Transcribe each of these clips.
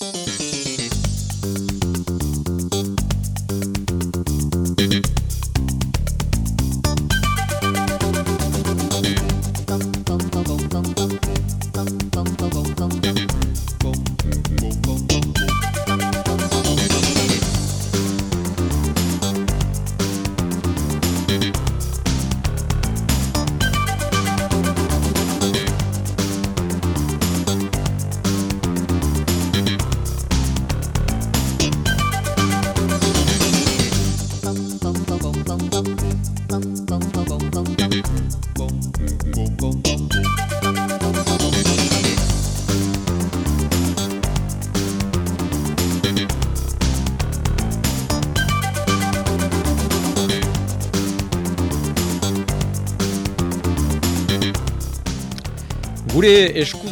Música Gure esku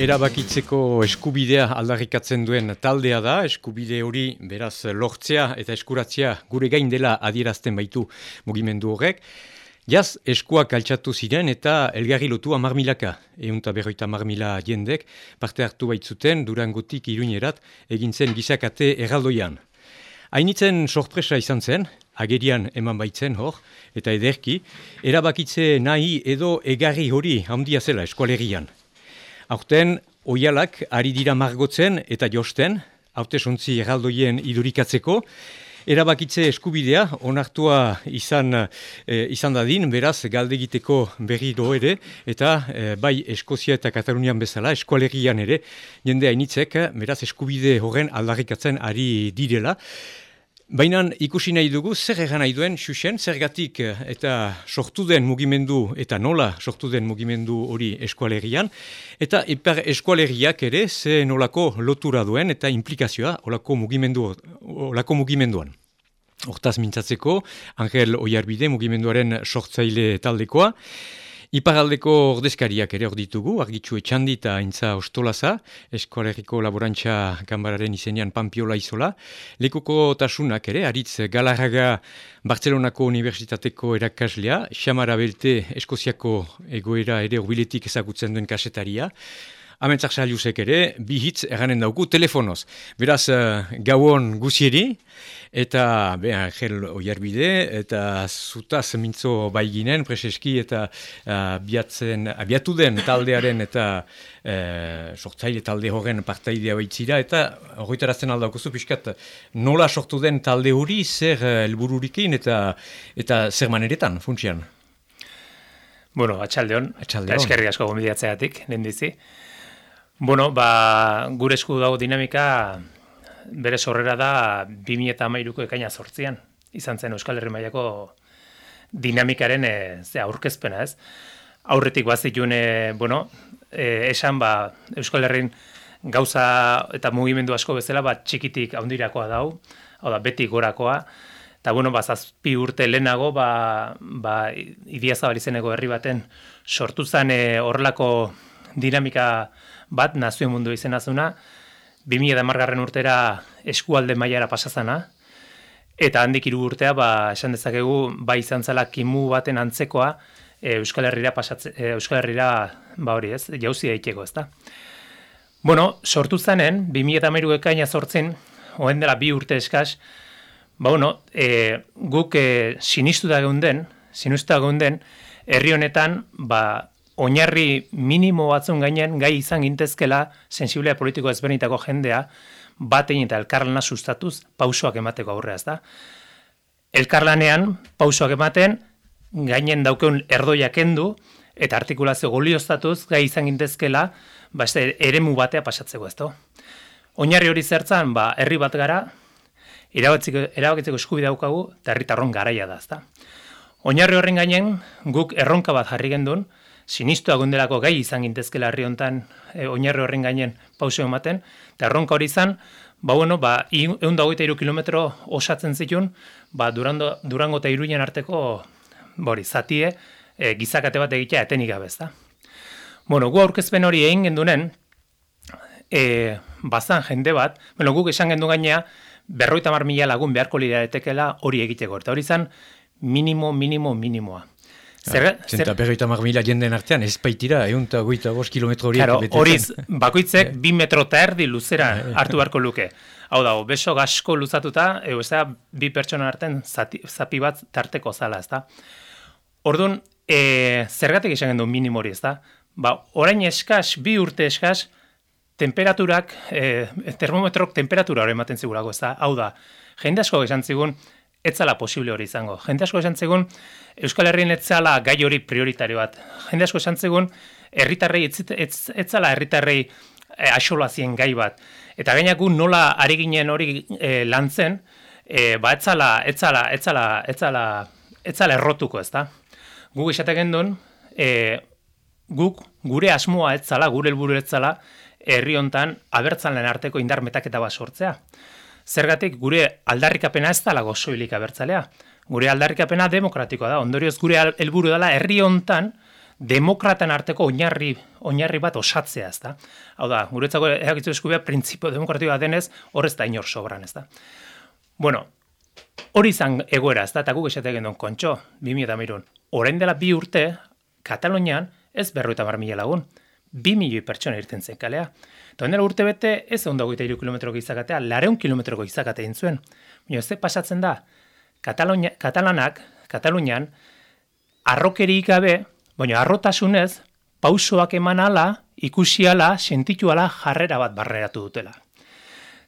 erabakitzeko eskubidea aldarrikatzen duen taldea da, eskubide hori beraz lortzea eta eskuratzea gure gain dela adierazten baitu mugimendu horrek. Jaz, eskuak altxatu ziren eta elgarri lotu amar milaka, eunta berroita amar mila jendek, parte hartu baitzuten durangotik iruinerat egintzen gizakate erraldoian. Hainitzen sorpresa izan zen, agerian eman baitzen hor, eta ederki, erabakitze nahi edo egarri hori handia zela eskualerian. Aurten, oialak ari dira margotzen eta josten, haute sontzi erraldoien idurikatzeko, erabakitze eskubidea onartua izan, e, izan dadin, beraz galdegiteko berri do ere, eta e, bai Eskozia eta Katalunian bezala, eskualerian ere, jende hainitzek, beraz eskubide horren aldarrikatzen ari direla. Baina ikusi nahi dugu, zer egan nahi duen, xuxen, zergatik eh, eta sortu den mugimendu eta nola sortu den mugimendu hori eskualerian, eta hiper eskualeriak ere ze nolako lotura duen eta implikazioa olako, mugimendu, olako mugimenduan. Hortaz mintzatzeko, Angel Oiarbide mugimenduaren sortzaile taldekoa, Iparaldeko ordezkariak ere hor ditugu, argitxu etxandi eta aintza ostolaza, eskoaleriko laborantza kanbararen izenean Pampiola izola, lekuko tasunak ere, aritz Galarraga Bartzelonako Unibertsitateko erakaslea, Xamara Belte Eskoziako egoera ere horbiletik ezagutzen duen kasetaria, Amentzak saliusek ere, bi hitz eranen dauku telefonoz. Beraz, uh, gauon guzieri, eta beha, gel oiarbide, eta zutaz mintzo baiginen, preseski, eta uh, biatzen, abiatu den taldearen eta uh, sortzaile talde horren partaidea baitzira, eta horretarazten aldauko zu, piskat, nola sortu den talde hori, zer helbururikin eta, eta zer maneretan, funtsian? Bueno, atxaldeon, atxaldeon. eskerri asko gomidiatzeatik, nendizi. Bueno, ba, gure esku dago dinamika bere sorrera da 2000 eta amairuko ekaina sortzian. Izan zen Euskal Herri Mailako dinamikaren e, ze aurkezpena ez. Aurretik bazitun, e, bueno, e, esan ba, Euskal Herrin gauza eta mugimendu asko bezala ba, txikitik haundirakoa dau, hau da, beti gorakoa. Eta, bueno, ba, zazpi urte lehenago, ba, ba, idiazabalizeneko herri baten sortu zen horrelako dinamika bat nazio mundu izena zuna, 2000 da margarren urtera eskualde mailara pasazana, eta handik hiru urtea, ba, esan dezakegu, bai izan zela kimu baten antzekoa, e, Euskal Herrira pasatze, e, Euskal Herrira, ba hori ez, jauzi daiteko, ez da. Bueno, sortu zanen, 2000 eta mairu ekaina sortzen, hoen dela bi urte eskaz, ba bueno, e, guk e, sinistu da geunden, sinistu da geunden, herri honetan, ba, oinarri minimo batzun gainen gai izan gintezkela sensibilea politiko ezberdinetako jendea batein eta elkarlana sustatuz pausoak emateko aurrea ez da. Elkarlanean pausoak ematen gainen daukeun erdoia kendu eta artikulazio golioztatuz gai izan gintezkela ba eremu batea pasatzeko ez da. Oinarri hori zertzan ba herri bat gara erabakitzeko eskubidea daukagu eta herritarron garaia da ez da. Oinarri horren gainen guk erronka bat jarri gendun, sinistu agundelako gai izan gintezkela herri hontan e, oinarri horren gainen pauso ematen, eta erronka hori izan, ba bueno, ba, egun dagoita iru kilometro osatzen zitun, ba, durando, durango eta iruinen arteko, bori, zatie, e, gizakate bat egitea etenik gabez, da. Bueno, gu aurkezpen hori egin gendunen, e, bazan jende bat, bueno, guk esan gendu gainea, berroita mar mila lagun beharko lira etekela hori egiteko, eta hori izan minimo, minimo, minimoa. Zer, Zenta berroita marmila jenden artean, ez baitira, egun eta goita bost kilometro horiek. Claro, horiz, bakoitzek bi metro eta erdi luzera hartu beharko luke. Hau dago, beso gasko luzatuta, ego ez da, bi pertsona artean zati, zapi bat tarteko zala, ez da. Orduan, e, zergatik esan gendu minimo hori, ez da. Ba, orain eskaz, bi urte eskaz, temperaturak, e, termometrok temperatura hori ematen zigurako, ez da. Hau da, jende asko esan zigun, etzala posible hori izango. Jende asko esan zegun, Euskal Herrien etzala gai hori prioritario bat. Jende asko esan zegun, herritarrei etzala herritarrei e, asolazien gai bat. Eta gainak nola ari ginen hori e, lantzen, e, ba etzala, etzala, etzala, etzala, etzala errotuko ez da. Gu esatek gendun, e, guk gure asmoa etzala, gure helburu etzala, herri hontan abertzalen arteko indar metaketa bat sortzea. Zergatik gure aldarrikapena ez da lago soilik abertzalea. Gure aldarrikapena demokratikoa da. Ondorioz gure helburu dela herri hontan demokratan arteko oinarri oinarri bat osatzea, ezta. Hau da, guretzako erakitzu eskubea printzipio demokratikoa denez, horrez da inor sobran, ezta. Bueno, hori izan egoera, ezta, eta guk esate gendon kontxo, 2013. Orain dela bi urte, Katalonian ez berroita bar mila lagun, bi milioi pertsona irten zen kalea. Eta ondela urte bete, ez ondo goita iru kilometroko izakatea, lareun kilometroko izakatea intzuen. Baina ez pasatzen da, Katalonia, Katalanak, Katalunian, arrokeri gabe, baina arrotasunez, pausoak eman ala, ikusi ala, sentitu ala, jarrera bat barreratu dutela.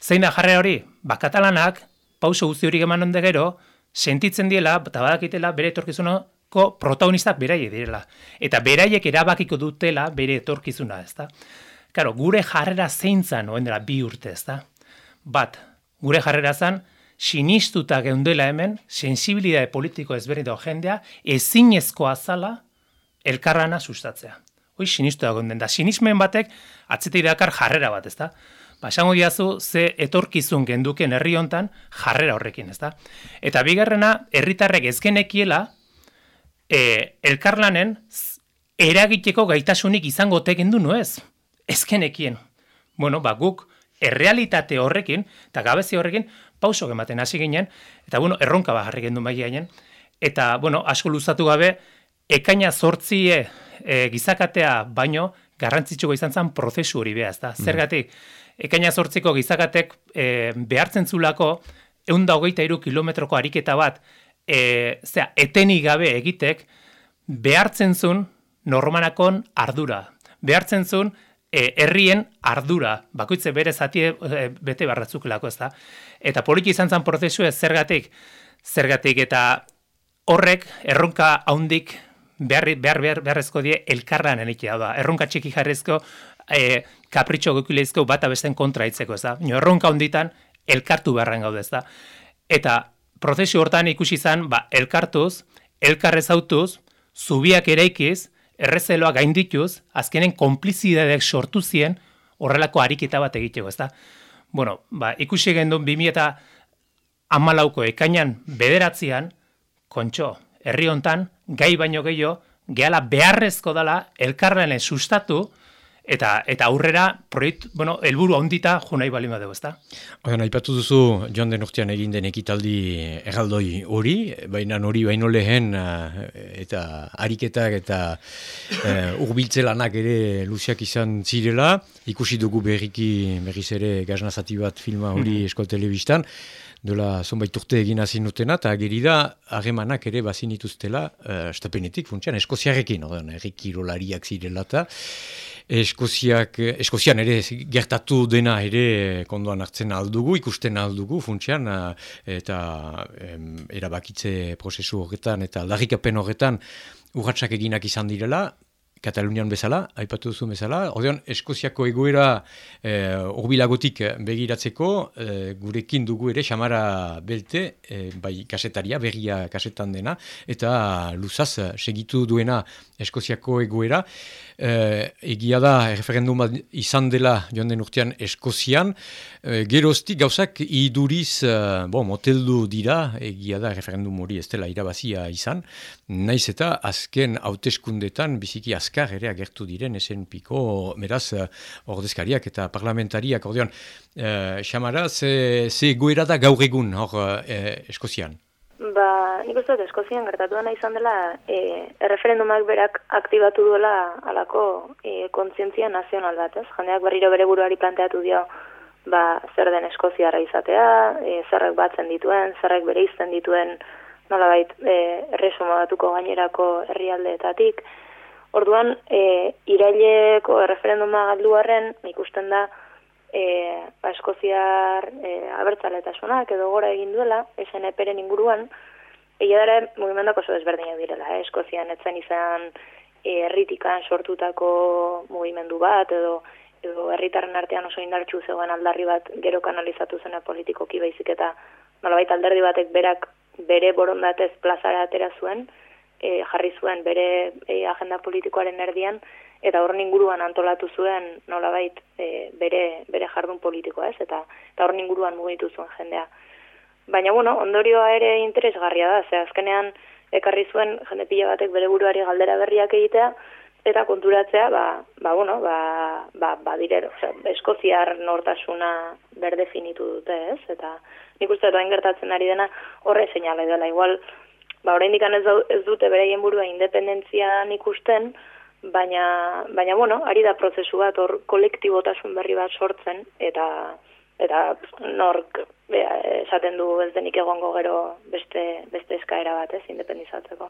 Zein da jarrera hori? Ba, Katalanak, pauso guzti hori eman onde gero, sentitzen diela, eta badakitela, bere etorkizunako protagonistak beraiek direla. Eta beraiek erabakiko dutela bere etorkizuna, ez da? Karo, gure jarrera zeintzan oen dela bi urte ez da. Bat, gure jarrera zan, sinistuta geundela hemen, sensibilidade politiko ezberdin jendea, ezinezkoa zala elkarrana sustatzea. Hoi sinistu da da. Sinismen batek atzete idakar jarrera bat, ez da. Ba, diazu, ze etorkizun genduken herri hontan jarrera horrekin, ez da. Eta bigarrena, herritarrek ezgenekiela, e, elkarlanen eragiteko gaitasunik izango tegendu nuez ezkenekien. Bueno, ba, guk errealitate horrekin, eta gabezi horrekin, pauso ematen hasi ginen, eta bueno, erronka bat jarri gendu bai eta bueno, asko luzatu gabe, ekaina zortzie e, gizakatea baino, garrantzitsuko izan zen prozesu hori beha, ezta? Mm. Zergatik, ekaina zortziko gizakatek e, behartzen zulako, eunda hogeita iru kilometroko ariketa bat, e, zera, etenik gabe egitek, behartzen zun normanakon ardura. Behartzen zun, e, herrien ardura, bakoitze bere zati e, bete barratzukelako ez da. Eta poliki izan zen prozesu ez zergatik, zergatik eta horrek erronka haundik behar, behar, behar, beharrezko die elkarran enikia da. Erronka txiki jarrezko, e, kapritxo gokileizko bat abesten kontra itzeko ez da. Nio, erronka honditan elkartu beharren gaude ez da. Eta prozesu hortan ikusi zen, ba, elkartuz, elkarrez autuz, zubiak eraikiz, errezeloa gaindituz, azkenen konplizidadeak sortu zien horrelako ariketa bat egiteko, ezta? Bueno, ba, ikusi gendu 2000 eta amalauko ekainan bederatzean, kontxo, herri hontan, gai baino gehiago, gehala beharrezko dala elkarrenen sustatu, eta eta aurrera proiektu, bueno, helburu hondita jo nahi bali badego, ezta? Oian, aipatu duzu Joan den urtean egin den ekitaldi erraldoi hori, baina hori baino lehen eh, eta ariketak eta uh, urbiltze lanak ere luziak izan zirela, ikusi dugu berriki berriz ere gaznazati bat filma hori mm. eskol telebistan, dola zonbait urte egin hazin dutena, eta ageri da, harremanak ere bazin ituztela, uh, estapenetik, funtsian, eskoziarekin, ordean, errikirolariak zirela eta, Eskoziak, Eskozian ere gertatu dena ere kondoan hartzen aldugu, ikusten aldugu funtsian, eta em, erabakitze prozesu horretan eta aldarrikapen horretan urratsak eginak izan direla, Katalunian bezala, aipatu duzu bezala, ordean Eskoziako egoera e, urbilagotik begiratzeko, e, gurekin dugu ere xamara belte, e, bai kasetaria, berria kasetan dena, eta luzaz segitu duena Eskoziako egoera. E, egia da, referendum izan dela joan den urtean Eskozian, e, geroztik gauzak iduriz, e, bo, moteldu dira, egia da, referendum hori ez dela irabazia izan, naiz eta azken hauteskundetan biziki azkar ere agertu diren esen piko, meraz, ordezkariak eta parlamentariak, ordean, e, xamara, ze, ze goera da gaur egun hor e, Eskozian? Ba, nik uste dut Eskozian gertatu dena izan dela e, erreferendumak berak aktibatu duela alako e, kontzientzia nazional bat, ez? Jendeak berriro bere buruari planteatu dio ba, zer den Eskoziarra izatea, e, zerrek batzen dituen, zerrek bere izten dituen nolabait e, erresuma batuko gainerako herrialdeetatik. Orduan, e, iraileko referenduma galdu harren, ikusten da, e, ba, eskoziar e, abertzaletasunak edo gora egin duela, esen eperen inguruan, egia dara, mugimendak oso desberdinak direla, eh? eskozian etzen izan e, erritikan sortutako mugimendu bat, edo edo herritarren artean oso indartxu zegoen aldarri bat gero kanalizatu zena politikoki baizik eta nolabait alderdi batek berak bere borondatez plazara atera zuen, e, jarri zuen bere e, agenda politikoaren erdian, eta horren inguruan antolatu zuen nolabait e, bere, bere jardun politikoa ez, eta, eta horren inguruan mugitu zuen jendea. Baina, bueno, ondorioa ere interesgarria da, ze azkenean ekarri zuen jende pila batek bere buruari galdera berriak egitea, eta konturatzea, ba, ba bueno, ba, ba, ba dire, eskoziar nortasuna berdefinitu dute, ez? Eta nik uste dut gertatzen ari dena horre seinale dela. Igual, ba, oraindik ez, ez dute beraien burua independentzia ikusten, baina, baina, bueno, ari da prozesu bat hor kolektibotasun berri bat sortzen, eta eta nork esaten du ez denik egongo gero beste, beste eskaera bat ez independizatzeko.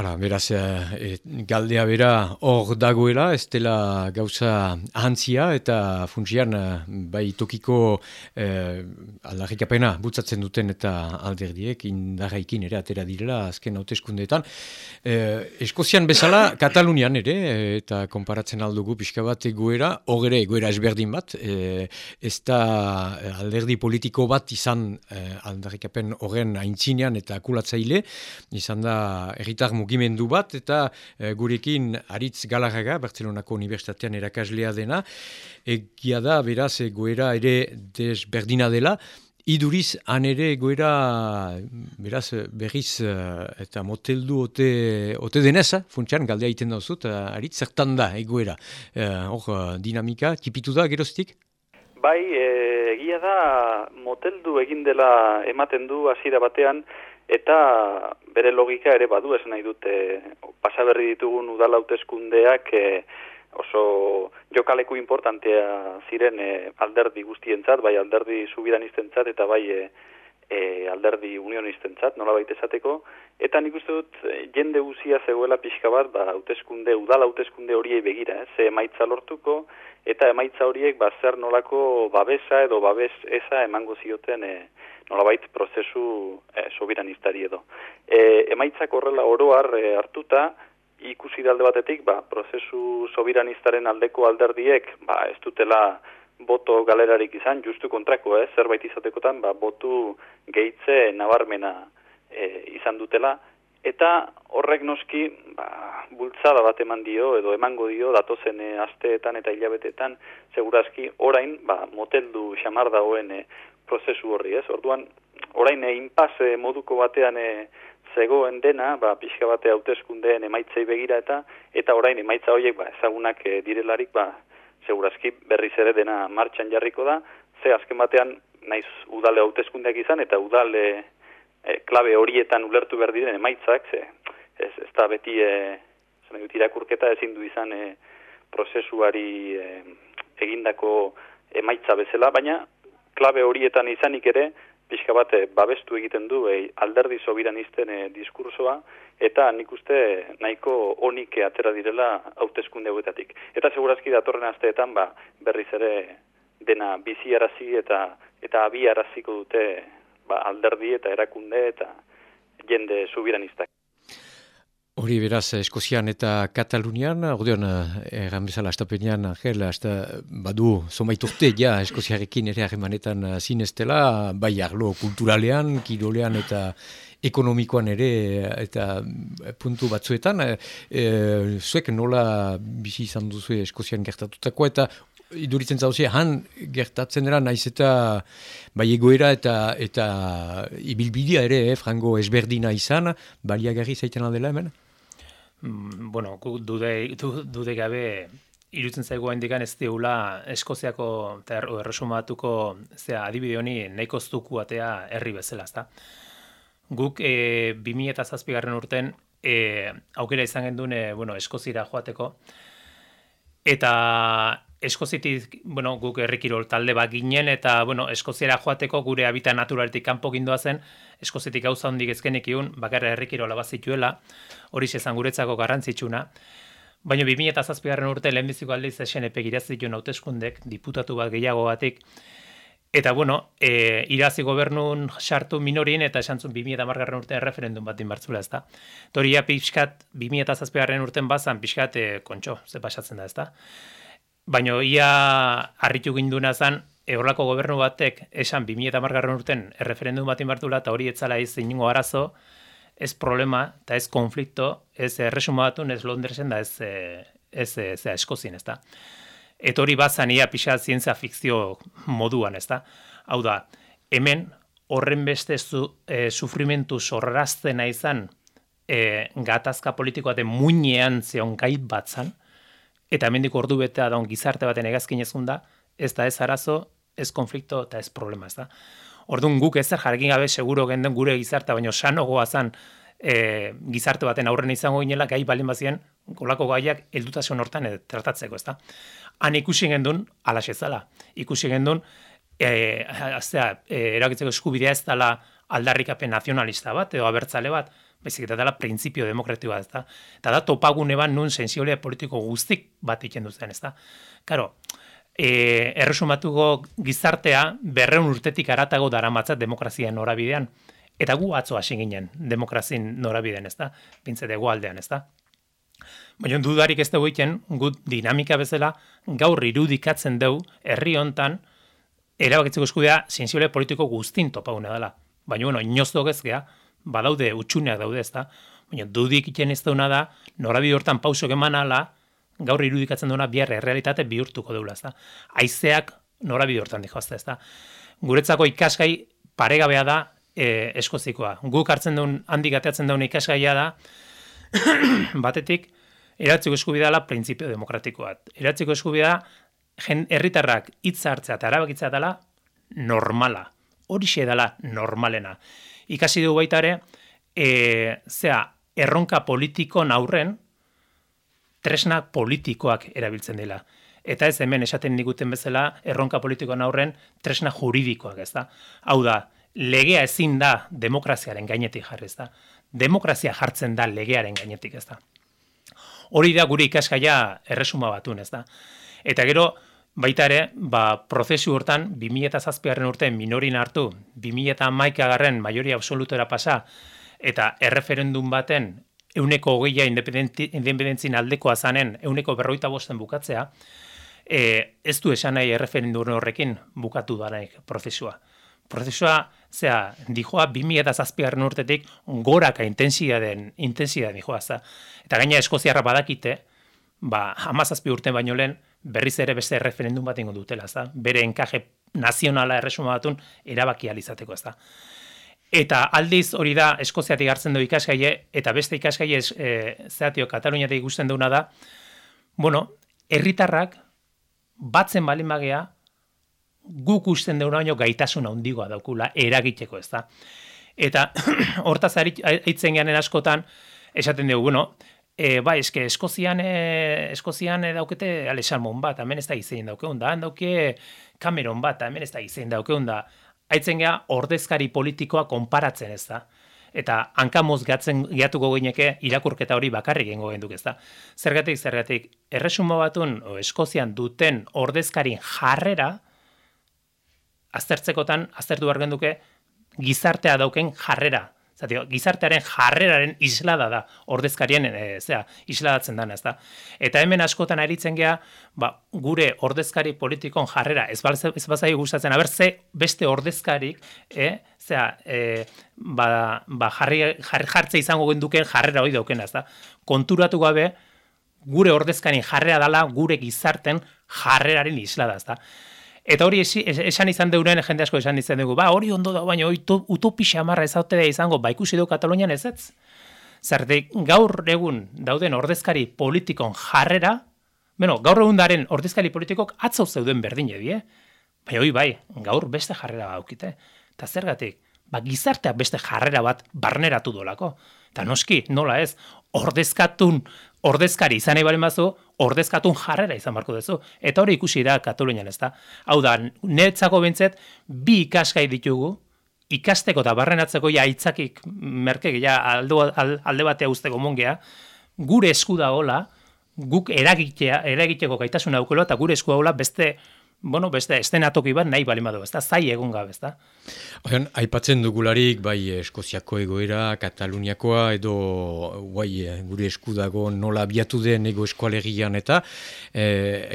Ara, beraz, e, galdea bera hor dagoela, ez dela gauza ahantzia eta funtsian eh, bai tokiko e, aldarrikapena butzatzen duten eta alderdiek indarraikin ere atera direla azken hauteskundeetan. E, Eskozian bezala, Katalunian ere, eta konparatzen aldugu pixka bat egoera, hor ere egoera esberdin bat, e, ez da alderdi politiko bat izan eh, aldarrikapen horren aintzinean eta akulatzaile, izan da erritar mugimendu bat, eta eh, gurekin aritz galarraga, Barcelonako Unibertsitatean erakaslea dena, egia da, beraz, egoera ere desberdina dela, Iduriz, han ere egoera, beraz, berriz, eh, eta moteldu ote, ote deneza, funtsian, galdea iten dauzut, aritz, zertan da egoera. Hor, dinamika, tipitu da, geroztik? Bai, e, egia da moteldu egin dela ematen du hasiera batean eta bere logika ere badu esan nahi dute pasaberri ditugun udala hauteskundeak e, oso jokaleku importantea ziren e, alderdi guztientzat, bai alderdi subiranistentzat eta bai e, e, alderdi unionistentzat, nola baita esateko, eta nik uste dut jende guzia zegoela pixka bat, ba, hauteskunde, udala hauteskunde horiei begira, eh? ze emaitza lortuko, eta emaitza horiek ba zer nolako babesa edo babes eza emango zioten e, nolabait prozesu e, sobiranistari edo. E, emaitzak horrela oroar e, hartuta ikusi dalde batetik ba, prozesu sobiranistaren aldeko alderdiek ba, ez dutela boto galerarik izan, justu kontrako, eh, zerbait izatekotan, ba, botu gehitze nabarmena e, izan dutela, Eta horrek noski ba, bultzada bat eman dio edo emango dio datozen e, asteetan eta hilabetetan segurazki orain ba, moteldu xamar dagoen e, prozesu horri ez. Orduan orain e, inpase moduko batean e, zegoen dena ba, pixka bate hauteskundeen emaitzei begira eta eta orain emaitza horiek ba, ezagunak e, direlarik ba, segurazki berriz ere dena martxan jarriko da. Ze azken batean naiz udale hauteskundeak izan eta udale e, klabe horietan ulertu behar diren emaitzak, ze, ez, ez da beti e, irakurketa ezin du izan e, prozesuari e, egindako emaitza bezala, baina klabe horietan izanik ere, pixka bat babestu egiten du e, alderdi sobiranisten e, diskursoa, eta nik uste nahiko onik atera direla hauteskunde hauetatik. Eta segurazki datorren asteetan ba, berriz ere dena bizi arazi eta eta abi araziko dute ba, alderdi eta erakunde eta jende subiranistak. Hori beraz, Eskozian eta Katalunian, ordean, erran bezala, astapenean, Angel, asta, badu, zomait urte, ja, Eskoziarekin ere harremanetan zineztela, bai arlo kulturalean, kirolean eta ekonomikoan ere, eta puntu batzuetan, e, zuek nola bizi izan duzu Eskozian gertatutako, eta iduritzen zauzi, han gertatzen dira naiz eta bai egoera eta eta ibilbidia ere, eh, frango esberdina izan, baliagarri zaiten aldela hemen? Mm, bueno, dude, dude gabe irutzen zaigu indikan ez diula Eskoziako eta er, erresumatuko zera adibide honi nahiko zuku atea herri bezala, ezta? Guk e, 2000 eta zazpigarren urten e, aukera izan genduen, e, bueno, eskozira joateko. Eta eskozitik, bueno, guk errikirol talde bat ginen, eta, bueno, eskoziera joateko gure habita naturaletik kanpo gindoa zen, eskozitik gauza hondik ezkenik iun, bakarra errikirola bazituela, hori sezan guretzako garrantzitsuna. Baina 2000 eta zazpigarren urte lehenbiziko aldiz esen epegiraz ditu nauteskundek, diputatu bat gehiago batik, Eta bueno, e, irazi gobernun sartu minorin eta esan zuen 2000 eta margarren urtean referendum bat inbartzula ez da. Tori ja pixkat 2000 eta zazpigarren urten bazan pixkat e, kontxo, ze pasatzen da ez da. Baina ia harritu ginduna zan, eurlako gobernu batek esan 2000 eta margarren urten referendum bat inbartzula eta hori etzala ez zinungo arazo, ez problema eta ez konflikto, ez erresuma batun, ez Londresen da ez, e, ez, ez, ez, ez eskozien ez da etori bazan ia pixa zientzia fikzio moduan, ezta? Hau da, hemen horren beste zu, e, sufrimentu sorraztena izan e, gatazka politikoa de muinean zeon gai batzan, eta hemendik ordu betea daun gizarte baten egazkin ezun da, ez da ez arazo, ez konflikto eta ez problema, ez da. Orduan guk ezer jarrekin gabe seguro genden gure gizarte, baino sanogoa zan e, gizarte baten aurren izango ginela, gai balin bazien, golako gaiak eldutasun hortan tratatzeko, ez da han ikusi gendun, alaxe zala. Ikusi gendun, e, aztea, e, erakitzeko eskubidea ez dela aldarrikapen nazionalista bat, edo abertzale bat, baizik eta dela prinsipio demokratikoa ez da. Eta da, topagune bat nun sensibilea politiko guztik bat ikendu zen, ez da. Karo, e, erresumatuko gizartea berreun urtetik aratago daramatzat demokrazien norabidean, eta gu atzo hasi ginen demokrazin norabidean, ez da. Pintze dugu aldean, ez da. Baina dudarik ez dugu iten, gut dinamika bezala, gaur irudikatzen dugu, herri hontan, erabakitzeko eskubidea, sensible politiko guztin topaune dela. Baina, bueno, inoz ez gea, badaude, utxuneak daude ez da, baina dudik iten ez dauna da, norabide hortan pausok eman ala, gaur irudikatzen duena bihar errealitate bihurtuko deula ez da. Aizeak norabide hortan dihoazte ez da. Guretzako ikasgai paregabea da e, eskozikoa. Guk hartzen duen, handik ateatzen duen ikasgaia da, batetik, eratzeko eskubidea dela printzipio demokratikoa. Eratzeko eskubidea herritarrak hitz hartzea eta erabakitzea dela normala. Horixe dela normalena. Ikasi dugu baita ere, e, zea, erronka politiko aurren tresna politikoak erabiltzen dela. Eta ez hemen esaten diguten bezala, erronka politikoan aurren tresna juridikoak, ez da? Hau da, legea ezin da demokraziaren gainetik jarri, ez da? Demokrazia jartzen da legearen gainetik, ez da? hori da gure ikaskaia erresuma batun, ez da. Eta gero, baita ere, ba, prozesu hortan, 2007 urtean minorin hartu, 2008 garren majoria absolutora pasa, eta erreferendum baten, euneko hogeia independentzin aldekoa zanen, euneko berroita bosten bukatzea, e, ez du esan nahi erreferendum horrekin bukatu da prozesua. Prozesua, zera, dijoa, 2000 eta zazpigarren urtetik goraka intensia den, intensia den dijoa, za. Eta gaina eskoziarra badakite, ba, amazazpi urte baino lehen, berriz ere beste referendum bat ingo dutela, za. Bere enkaje nazionala erresuma batun erabaki alizateko, ez da. Eta aldiz hori da eskoziatik hartzen du ikasgaile, eta beste ikasgaile e, zeatio Kataluniatik ikusten duna da, bueno, herritarrak batzen balin bagea, guk usten deuna baino gaitasun handigoa daukula eragiteko, ez da. Eta hortaz ganen askotan, esaten dugu, bueno, e, bai, eske, Eskozian, e, Eskozian e, daukete Alesalmon bat, hemen ez da izein daukeun da, dauke Cameron bat, hemen ez da izein daukeun da. Aitzen gea, ordezkari politikoa konparatzen ez da. Eta hankamoz gatzen giatuko gineke irakurketa hori bakarrik gengo genduk ez da. Zergatik, zergatik, erresumo batun, o, Eskozian duten ordezkarin jarrera, aztertzekotan, aztertu behar genduke, gizartea dauken jarrera. Zatio, gizartearen jarreraren islada da, ordezkarien, e, zera, isladatzen dana, ez da. Eta hemen askotan aritzen gea, ba, gure ordezkari politikon jarrera, ez, bal, ez bazai gustatzen, aber ze beste ordezkarik, e, zera, e, ba, ba jarri, jarri, jartze izango genduken jarrera hori dauken, ez da. Konturatu gabe, gure ordezkarin jarrera dala, gure gizarten jarreraren islada, ez da. Eta hori esan izan deuren jende asko esan izan dugu, ba, hori ondo da, baina utopi xamarra ez da izango, ba, ikusi du Katalonian ez ez. Zerte, gaur egun dauden ordezkari politikon jarrera, bueno, gaur egun daren ordezkari politikok atzau zeuden berdin edi, eh? Bai, hoi bai, gaur beste jarrera baukite. Eta zergatik, ba, gizarteak beste jarrera bat barneratu dolako. Eta noski, nola ez, ordezkatun, ordezkari izan nahi balen bazu, ordezkatun jarrera izan barko duzu. Eta hori ikusi da Katalunian ez da. Hau da, netzako bintzet, bi ikaskai ditugu, ikasteko eta barrenatzeko ja aitzakik merkek, ja aldo, alde batea usteko mongea, gure esku da hola, guk eragitea, eragiteko gaitasuna aukelo, eta gure esku da hola beste bueno, beste estenatoki bat nahi bali madu, ezta zai egun gabe, ezta. Oian, aipatzen dugularik bai Eskoziako egoera, Kataluniakoa edo bai gure eskudago nola biatu den ego eskualegian eta e,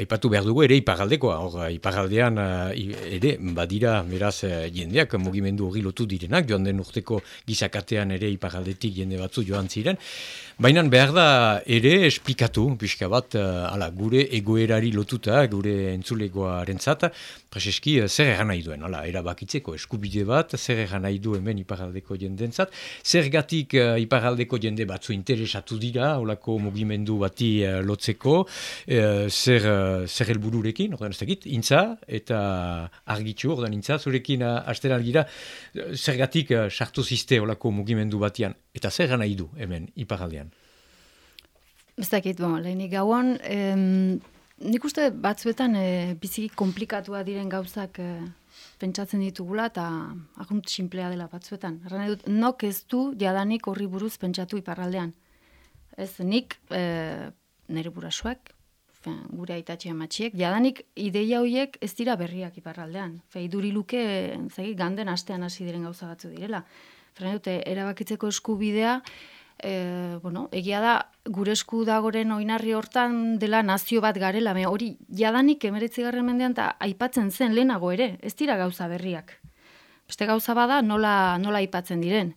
aipatu behar dugu ere ipagaldekoa, hor ipagaldean eh, ere badira beraz eh, jendeak mugimendu hori lotu direnak, joan den urteko gizakatean ere ipagaldetik jende batzu joan ziren. Baina behar da ere esplikatu, pixka bat, ala, gure egoerari lotuta, gure entzulegoaren zat, preseski eh, zer egan nahi duen, ala, erabakitzeko eskubide bat, zer egan nahi du hemen iparaldeko jendentzat, zer gatik uh, iparaldeko jende batzu interesatu dira, olako mugimendu bati uh, lotzeko, uh, zer, uh, zer helbururekin, ordan ez dakit, intza, eta argitxu, ordan intza, zurekin uh, aster algira, zer gatik sartu uh, ziste olako mugimendu batian, eta zer egan nahi du hemen iparaldean. Ez dakit, bon, lehenik gauan, Nik uste batzuetan e, biziki komplikatua diren gauzak e, pentsatzen ditugula eta ahunt simplea dela batzuetan. Erran edut, nok ez du diadanik horri buruz pentsatu iparraldean. Ez nik e, nire burasuak, gure aitatxe amatxiek, diadanik ideia horiek ez dira berriak iparraldean. Fe, iduri luke, zegi, ganden astean hasi diren gauza batzu direla. Erran edut, erabakitzeko eskubidea, e, bueno, egia da, gure esku dagoren oinarri hortan dela nazio bat garela, me, hori jadanik emeretzi garren mendean eta aipatzen zen lehenago ere, ez dira gauza berriak. Beste gauza bada nola, nola aipatzen diren.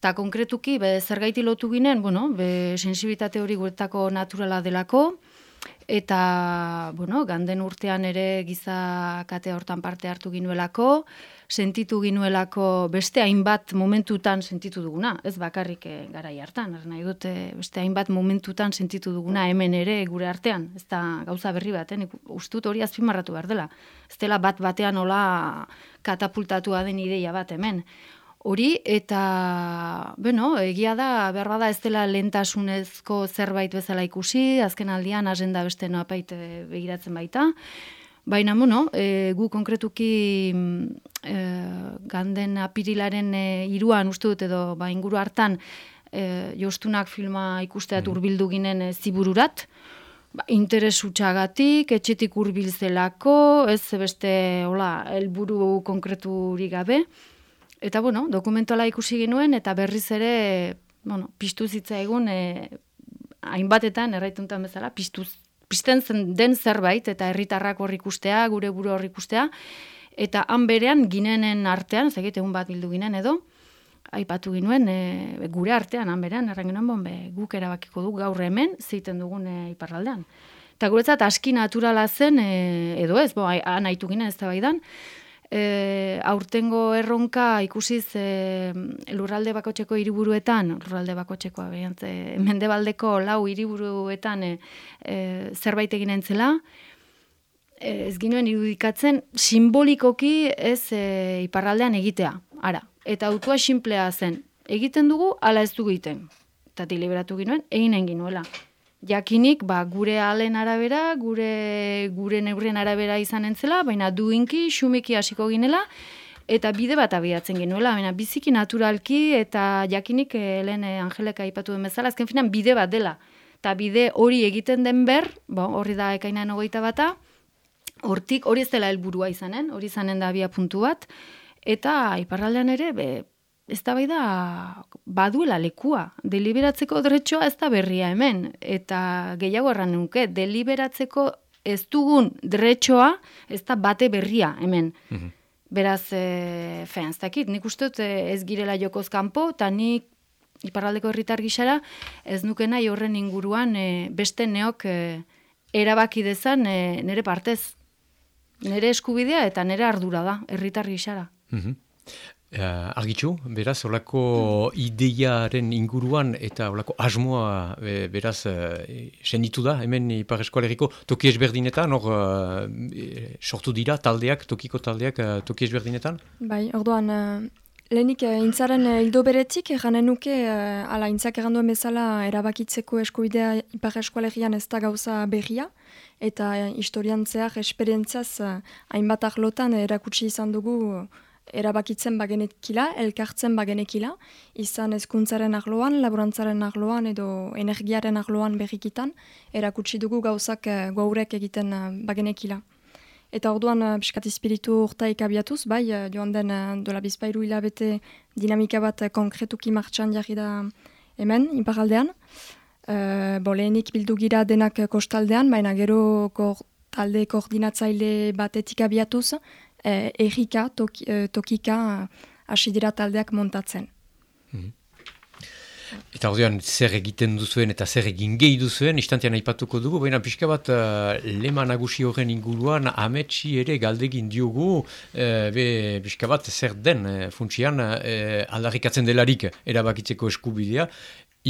Ta konkretuki, be, zer gaiti lotu ginen, bueno, be, sensibilitate hori guretako naturala delako, eta, bueno, ganden urtean ere giza kate hortan parte hartu ginuelako, sentitu ginuelako beste hainbat momentutan sentitu duguna, ez bakarrik e, garai hartan, er nahi dute beste hainbat momentutan sentitu duguna hemen ere gure artean, ez da gauza berri bat, eh? ustut hori azpimarratu behar dela, ez dela bat batean hola katapultatua den ideia bat hemen. Hori, eta, bueno, egia da, behar bada ez dela lentasunezko zerbait bezala ikusi, azken aldian, agenda beste noapait begiratzen baita, Baina, bueno, e, gu konkretuki e, ganden apirilaren e, iruan uste dut edo ba, inguru hartan e, jostunak filma ikusteat mm. urbildu ginen e, zibururat, ba, interes utxagatik, etxetik urbilzelako, ez beste, hola, helburu konkreturik gabe. Eta, bueno, dokumentuala ikusi genuen, eta berriz ere, bueno, piztu zitza egun, e, hainbatetan, erraituntan bezala, piztuz pisten zen den zerbait eta herritarrak hor ikustea, gure buru hor ikustea eta han berean ginenen artean, ez egun bat bildu ginen edo, aipatu ginuen e, gure artean han berean erren genuen bon, be, guk erabakiko du gaur hemen zeiten dugun e, iparraldean. Eta guretzat aski naturala zen e, edo ez, bo, han aitu ginen ez da baidan, e, aurtengo erronka ikusiz e, lurralde bakotxeko hiriburuetan, lurralde bakotxekoa behantze, mendebaldeko lau hiriburuetan e, e, zerbait egin entzela, e, ez ginuen irudikatzen simbolikoki ez e, iparraldean egitea, ara. Eta autua simplea zen, egiten dugu, ala ez dugu egiten. Eta deliberatu ginuen, egin egin nuela jakinik ba, gure alen arabera, gure gure neurrien arabera izan entzela, baina duinki, xumiki hasiko ginela, eta bide bat abiatzen genuela, baina biziki naturalki eta jakinik eh, lehen eh, Angeleka aipatu den bezala, azken finan bide bat dela. Eta bide hori egiten den ber, bo, horri da ekainaren ogeita bata, hortik hori ez dela helburua izanen, hori izanen da abia puntu bat, eta iparraldean ere, be, ez da bai da baduela lekua. Deliberatzeko dretxoa ez da berria hemen. Eta gehiago erran nuke, deliberatzeko ez dugun dretxoa ez da bate berria hemen. Mhm. Beraz, e, fean, ez dakit, nik uste dut e, ez girela jokoz kanpo, eta nik iparraldeko herritar gisara ez nuke nahi horren inguruan e, beste neok e, erabaki dezan e, nire partez. Nire eskubidea eta nire ardura da, herritar gisara. Mm Uh, argitxu, beraz, olako ideiaren inguruan eta olako asmoa e, beraz e, senditu da, hemen Ipar Eskoaleriko toki ezberdinetan, hor e, sortu dira taldeak, tokiko taldeak toki ezberdinetan? Bai, orduan, Lehenik, intzaren hildo beretik, janen nuke, ala, intzak erranduen bezala, erabakitzeko eskubidea ipar eskualegian ez da gauza berria, eta historian zehar esperientziaz hainbat ahlotan erakutsi izan dugu erabakitzen bagenekila, elkartzen bagenekila, izan ezkuntzaren arloan, laborantzaren arloan edo energiaren arloan berrikitan, erakutsi dugu gauzak uh, gaurek egiten uh, bagenekila. Eta orduan, uh, piskat espiritu urtaik abiatuz, bai, joan den dola bizpairu hilabete dinamika bat konkretuki martxan jarri da hemen, inparaldean. Uh, bo, lehenik bildu gira denak kostaldean, baina gero talde koordinatzaile batetik abiatuz, eh, errika, toki, eh, tokika hasi dira taldeak montatzen. Mhm. Eta ordean, zer egiten duzuen eta zer egin gehi duzuen, istantean aipatuko dugu, baina pixka bat uh, lema nagusi horren inguruan ametsi ere galdegin diogu, uh, be, pixka bat zer den uh, funtsian uh, aldarrikatzen delarik erabakitzeko eskubidea,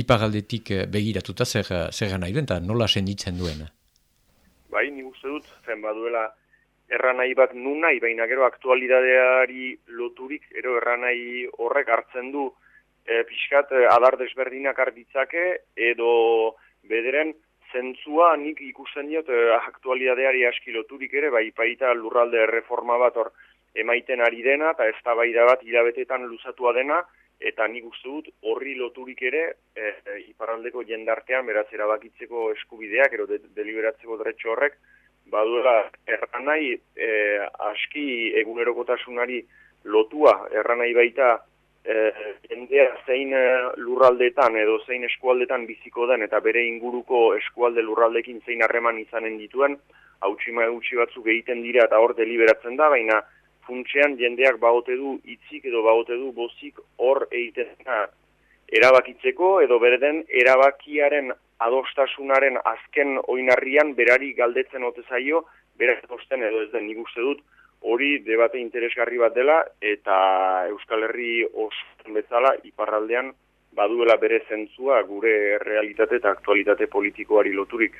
ipagaldetik begiratuta zer, zer nahi duen, eta nola senditzen duen. Bai, nik uste dut, zen baduela erranai bat nun nahi, baina gero aktualidadeari loturik, ero erranai horrek hartzen du e, pixkat e, adar desberdinak arditzake, edo bederen zentzua nik ikusten diot e, aktualidadeari aski loturik ere, bai paita lurralde reforma bat hor emaiten ari dena, eta ez da bat hilabetetan luzatua dena, eta nik uste dut horri loturik ere e, e, iparaldeko jendartean beraz erabakitzeko eskubideak, ero de, deliberatzeko dretxo horrek, baduela erranai e, aski egunerokotasunari lotua erranai baita e, jendea zein e, lurraldetan edo zein eskualdetan biziko den eta bere inguruko eskualde lurraldekin zein harreman izanen dituen hautsima egutsi batzuk egiten dira eta hor deliberatzen da, baina funtsean jendeak baote du itzik edo baote du bozik hor egiten da erabakitzeko edo berden erabakiaren adostasunaren azken oinarrian berari galdetzen ote zaio, berak adosten edo ez den nik uste dut, hori debate interesgarri bat dela, eta Euskal Herri osten bezala, iparraldean, baduela bere zentzua gure realitate eta aktualitate politikoari loturik.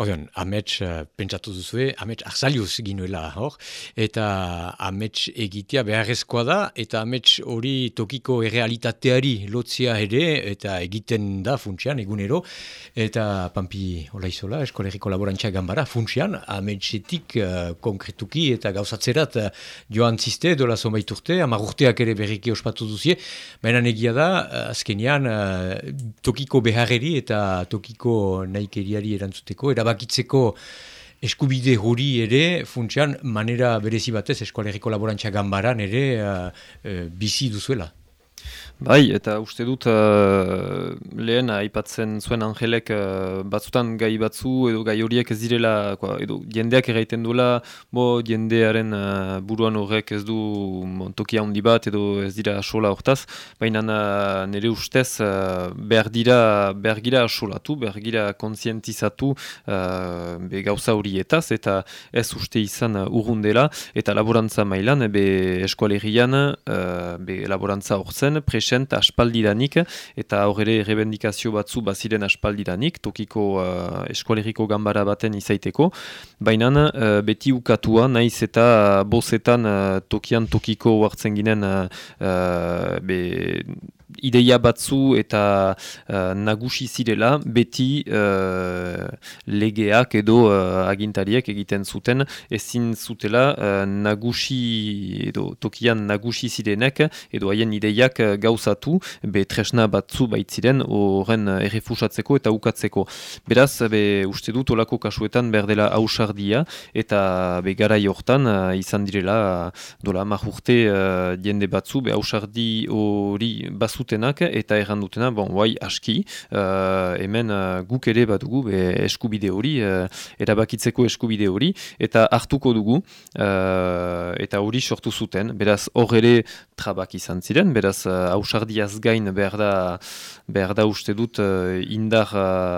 Odean, amets uh, pentsatu duzue, amets arzaliuz ginuela hor, eta amets egitea beharrezkoa da, eta amets hori tokiko errealitateari lotzia ere, eta egiten da funtsian, egunero, eta pampi olaizola, eskoleriko laborantzia gambara, funtsian, ametsetik uh, konkretuki eta gauzatzerat uh, joan ziste, dola zomait urte, urteak ere berriki ospatu duzie, baina egia da, uh, azkenian, tokiko beharreri eta tokiko naikeriari erantzuteko, erabakitzeko eskubide hori ere, funtsian, manera berezi batez, eskualeriko laborantza gambaran ere, uh, bizi duzuela. Bai, eta uste dut uh, lehen aipatzen zuen angelek uh, batzutan gai batzu edo gai horiek ez direla, kwa, edo jendeak erraiten duela, bo jendearen uh, buruan horrek ez du tokia handi bat edo ez dira asola hortaz, baina uh, nire ustez uh, behar dira, behar gira asolatu, behar gira konsientizatu uh, be gauza horietaz, eta ez uste izan urrundela, eta laborantza mailan, be eskualerian, uh, be laborantza horzen, presen present aspaldidanik eta horre rebendikazio batzu baziren aspaldidanik tokiko uh, eskualeriko gambara baten izaiteko. Baina uh, beti ukatua naiz eta bozetan uh, tokian tokiko hartzen ginen uh, be, ideia batzu eta uh, nagusi zirela beti uh, legeak edo uh, agintariek egiten zuten ezin zutela uh, nagusi edo tokian nagusi zirenek edo haien ideiak gauzatu be tresna batzu baitziren horren errefusatzeko eta ukatzeko. Beraz, be, uste dut olako kasuetan berdela hausardia eta be garai hortan uh, izan direla dola mahurte uh, jende batzu be hausardi hori bazute dutenak eta errandutena, bon, guai aski, uh, hemen uh, guk ere bat dugu be, eskubide hori, uh, erabakitzeko eskubide hori, eta hartuko dugu, uh, eta hori sortu zuten, beraz hor ere trabak izan ziren, beraz hausardiaz gain behar da, behar da uste dut indar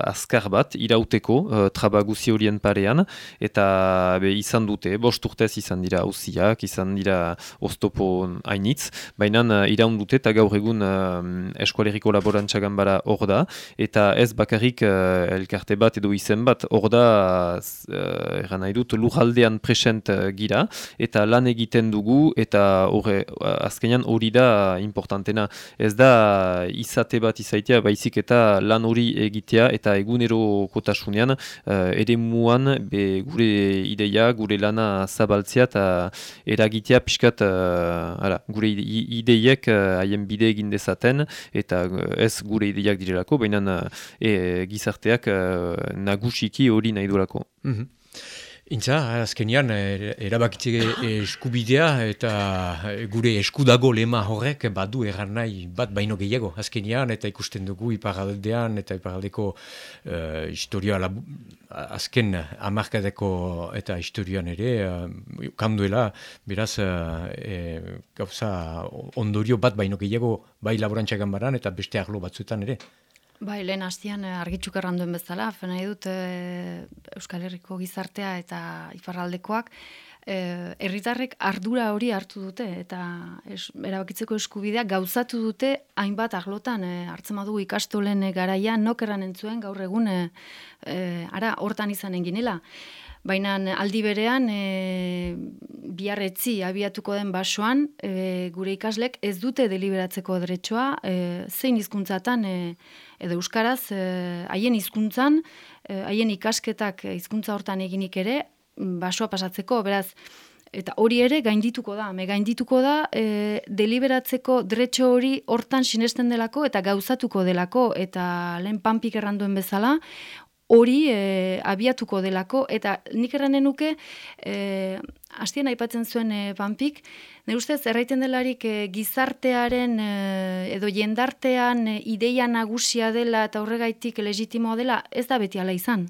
azkar bat, irauteko uh, trabaguzi horien parean, eta be, izan dute, bost urtez izan dira hauziak, izan dira oztopo hainitz, baina uh, iraun dute eta gaur egun uh, eskualeriko laborantza gambara hor da, eta ez bakarrik elkarte bat edo izen bat, hor da, uh, nahi dut, lujaldean present gira, eta lan egiten dugu, eta horre, azkenean hori da importantena. Ez da izate bat izaitea, baizik eta lan hori egitea, eta egunero kotasunean, uh, ere muan, be, gure ideia, gure lana zabaltzea, eta eragitea pixkat, uh, gure ideiek uh, haien bide egin dezaten, eta ez gure ideiak direlako, baina e, gizarteak uh, nagusiki hori nahi durako. Mm Intza, azkenian, eh, erabakitze eskubidea eta eh, gure eskudago lema horrek badu erran nahi bat baino gehiago. Azkenian, eta ikusten dugu iparaldean eta iparaldeko uh, historia labu, azken amarkadeko eta historioan ere, uh, kanduela, beraz, uh, gauza ondorio bat baino gehiago bai laborantzagan baran eta beste arlo batzuetan ere. Bai, lehen hastian eh, argitxuk erranduen bezala, fena dut e, Euskal Herriko gizartea eta iparraldekoak, e, herritarrek ardura hori hartu dute, eta es, erabakitzeko eskubidea gauzatu dute hainbat arlotan, e, hartzen badu ikastolen garaia, nokeran entzuen gaur egun, e, ara, hortan izan enginela. Baina aldi berean, e, biarretzi abiatuko den basoan, e, gure ikaslek ez dute deliberatzeko dretsoa, e, zein hizkuntzatan e, edo euskaraz eh, haien hizkuntzan eh, haien ikasketak hizkuntza hortan eginik ere basoa pasatzeko. Beraz eta hori ere gaindituko da. Me gaindituko da e, deliberatzeko dretxo hori hortan sinesten delako eta gauzatuko delako. Eta lehen panpik erranduen bezala hori e, abiatuko delako eta nik erranen nuke e, hastien aipatzen zuen e, panpik Ne ustez, erraiten delarik e, gizartearen e, edo jendartean e, ideia nagusia dela eta horregaitik legitimoa dela, ez da beti ala izan.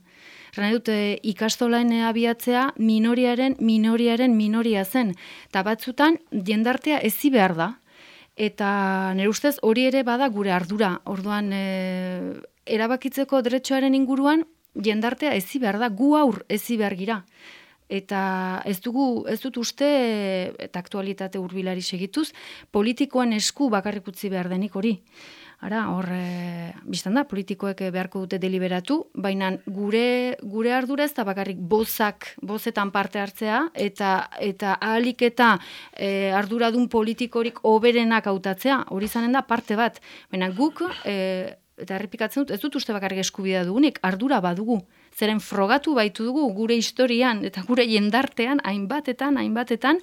Rana dut, e, ikastolaen abiatzea minoriaren, minoriaren minoria zen. Eta batzutan, jendartea ezi behar da. Eta nire ustez, hori ere bada gure ardura. Orduan, e, erabakitzeko dretxoaren inguruan, jendartea ezi behar da, gu aur ezi behar gira eta ez dugu ez dut uste eta aktualitate hurbilari segituz politikoen esku bakarrik utzi behar denik hori. Ara, hor, e, biztan da, politikoek beharko dute deliberatu, baina gure, gure ardura ez da bakarrik bozak, bozetan parte hartzea, eta eta ahalik eta e, arduradun politikorik oberenak hautatzea, hori zanen da parte bat. Baina guk, e, eta errepikatzen dut, ez dut uste bakarrik eskubidea dugunik, ardura badugu. Zeren frogatu baitu dugu gure historian eta gure jendartean hainbatetan hainbatetan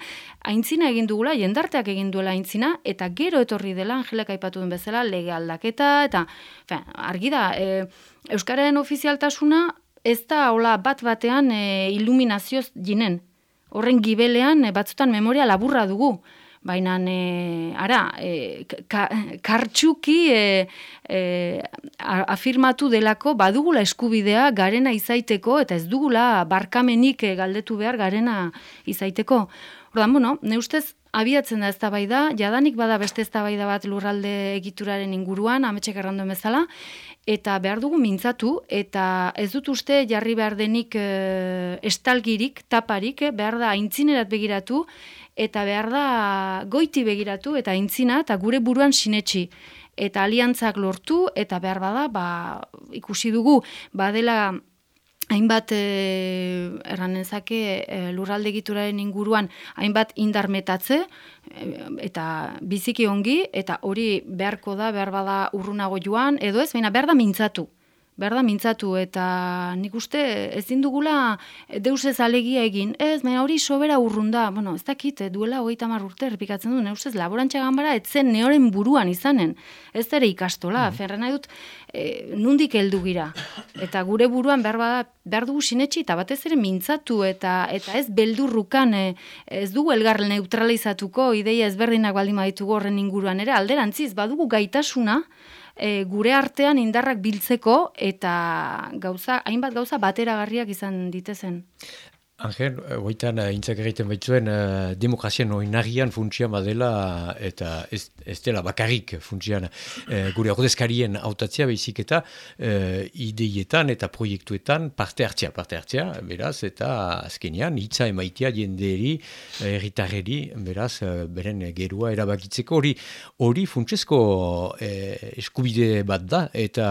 aintzina egin dugula jendarteak egin duela aintzina eta gero etorri dela Angelek aipatu den bezala lege aldaketa eta fe, argi da e, euskararen ofizialtasuna ez da hola bat batean e, iluminazioz jinen horren gibelean e, batzutan memoria laburra dugu baina e, ara, e, ka, kartxuki e, e, afirmatu delako badugula eskubidea garena izaiteko eta ez dugula barkamenik e, galdetu behar garena izaiteko. Ordan, bueno, ne ustez abiatzen da eztabaida, jadanik bada beste eztabaida bat lurralde egituraren inguruan, ametsek errandu bezala, eta behar dugu mintzatu, eta ez dut uste jarri behar denik e, estalgirik, taparik, behar da aintzinerat begiratu, eta behar da goiti begiratu eta intzina eta gure buruan sinetxi. Eta aliantzak lortu eta behar bada ba, ikusi dugu badela hainbat e, erranezake e, lurralde gituraren inguruan hainbat indarmetatze e, eta biziki ongi eta hori beharko da behar bada urrunago joan edo ez, baina behar da mintzatu behar da mintzatu, eta nik uste ezin dugula deus ez alegia egin, ez, baina hori sobera urrunda, bueno, ez dakit, duela hogeita mar urte errepikatzen du, ne ustez, laborantza gambara, etzen neoren buruan izanen, ez ere ikastola, mm. ferrena dut, e, nundik heldu gira, eta gure buruan behar, bada, behar dugu sinetxi, eta batez ere mintzatu, eta eta ez beldurrukan, e, ez dugu elgar neutralizatuko, ideia ezberdinak baldin baditugu horren inguruan ere, alderantziz, badugu gaitasuna, e, gure artean indarrak biltzeko eta gauza hainbat gauza bateragarriak izan ditezen. Angel, goitan uh, intzak egiten baitzuen uh, demokrazian oinarrian funtsian badela eta ez, ez dela bakarrik funtsian uh, gure ordezkarien hautatzea behizik eta uh, ideietan eta proiektuetan parte hartzea, parte hartzea, beraz, eta azkenean hitza emaitia jenderi, erritarreri, beraz, uh, beren gerua erabakitzeko. Hori hori funtsezko uh, eskubide bat da eta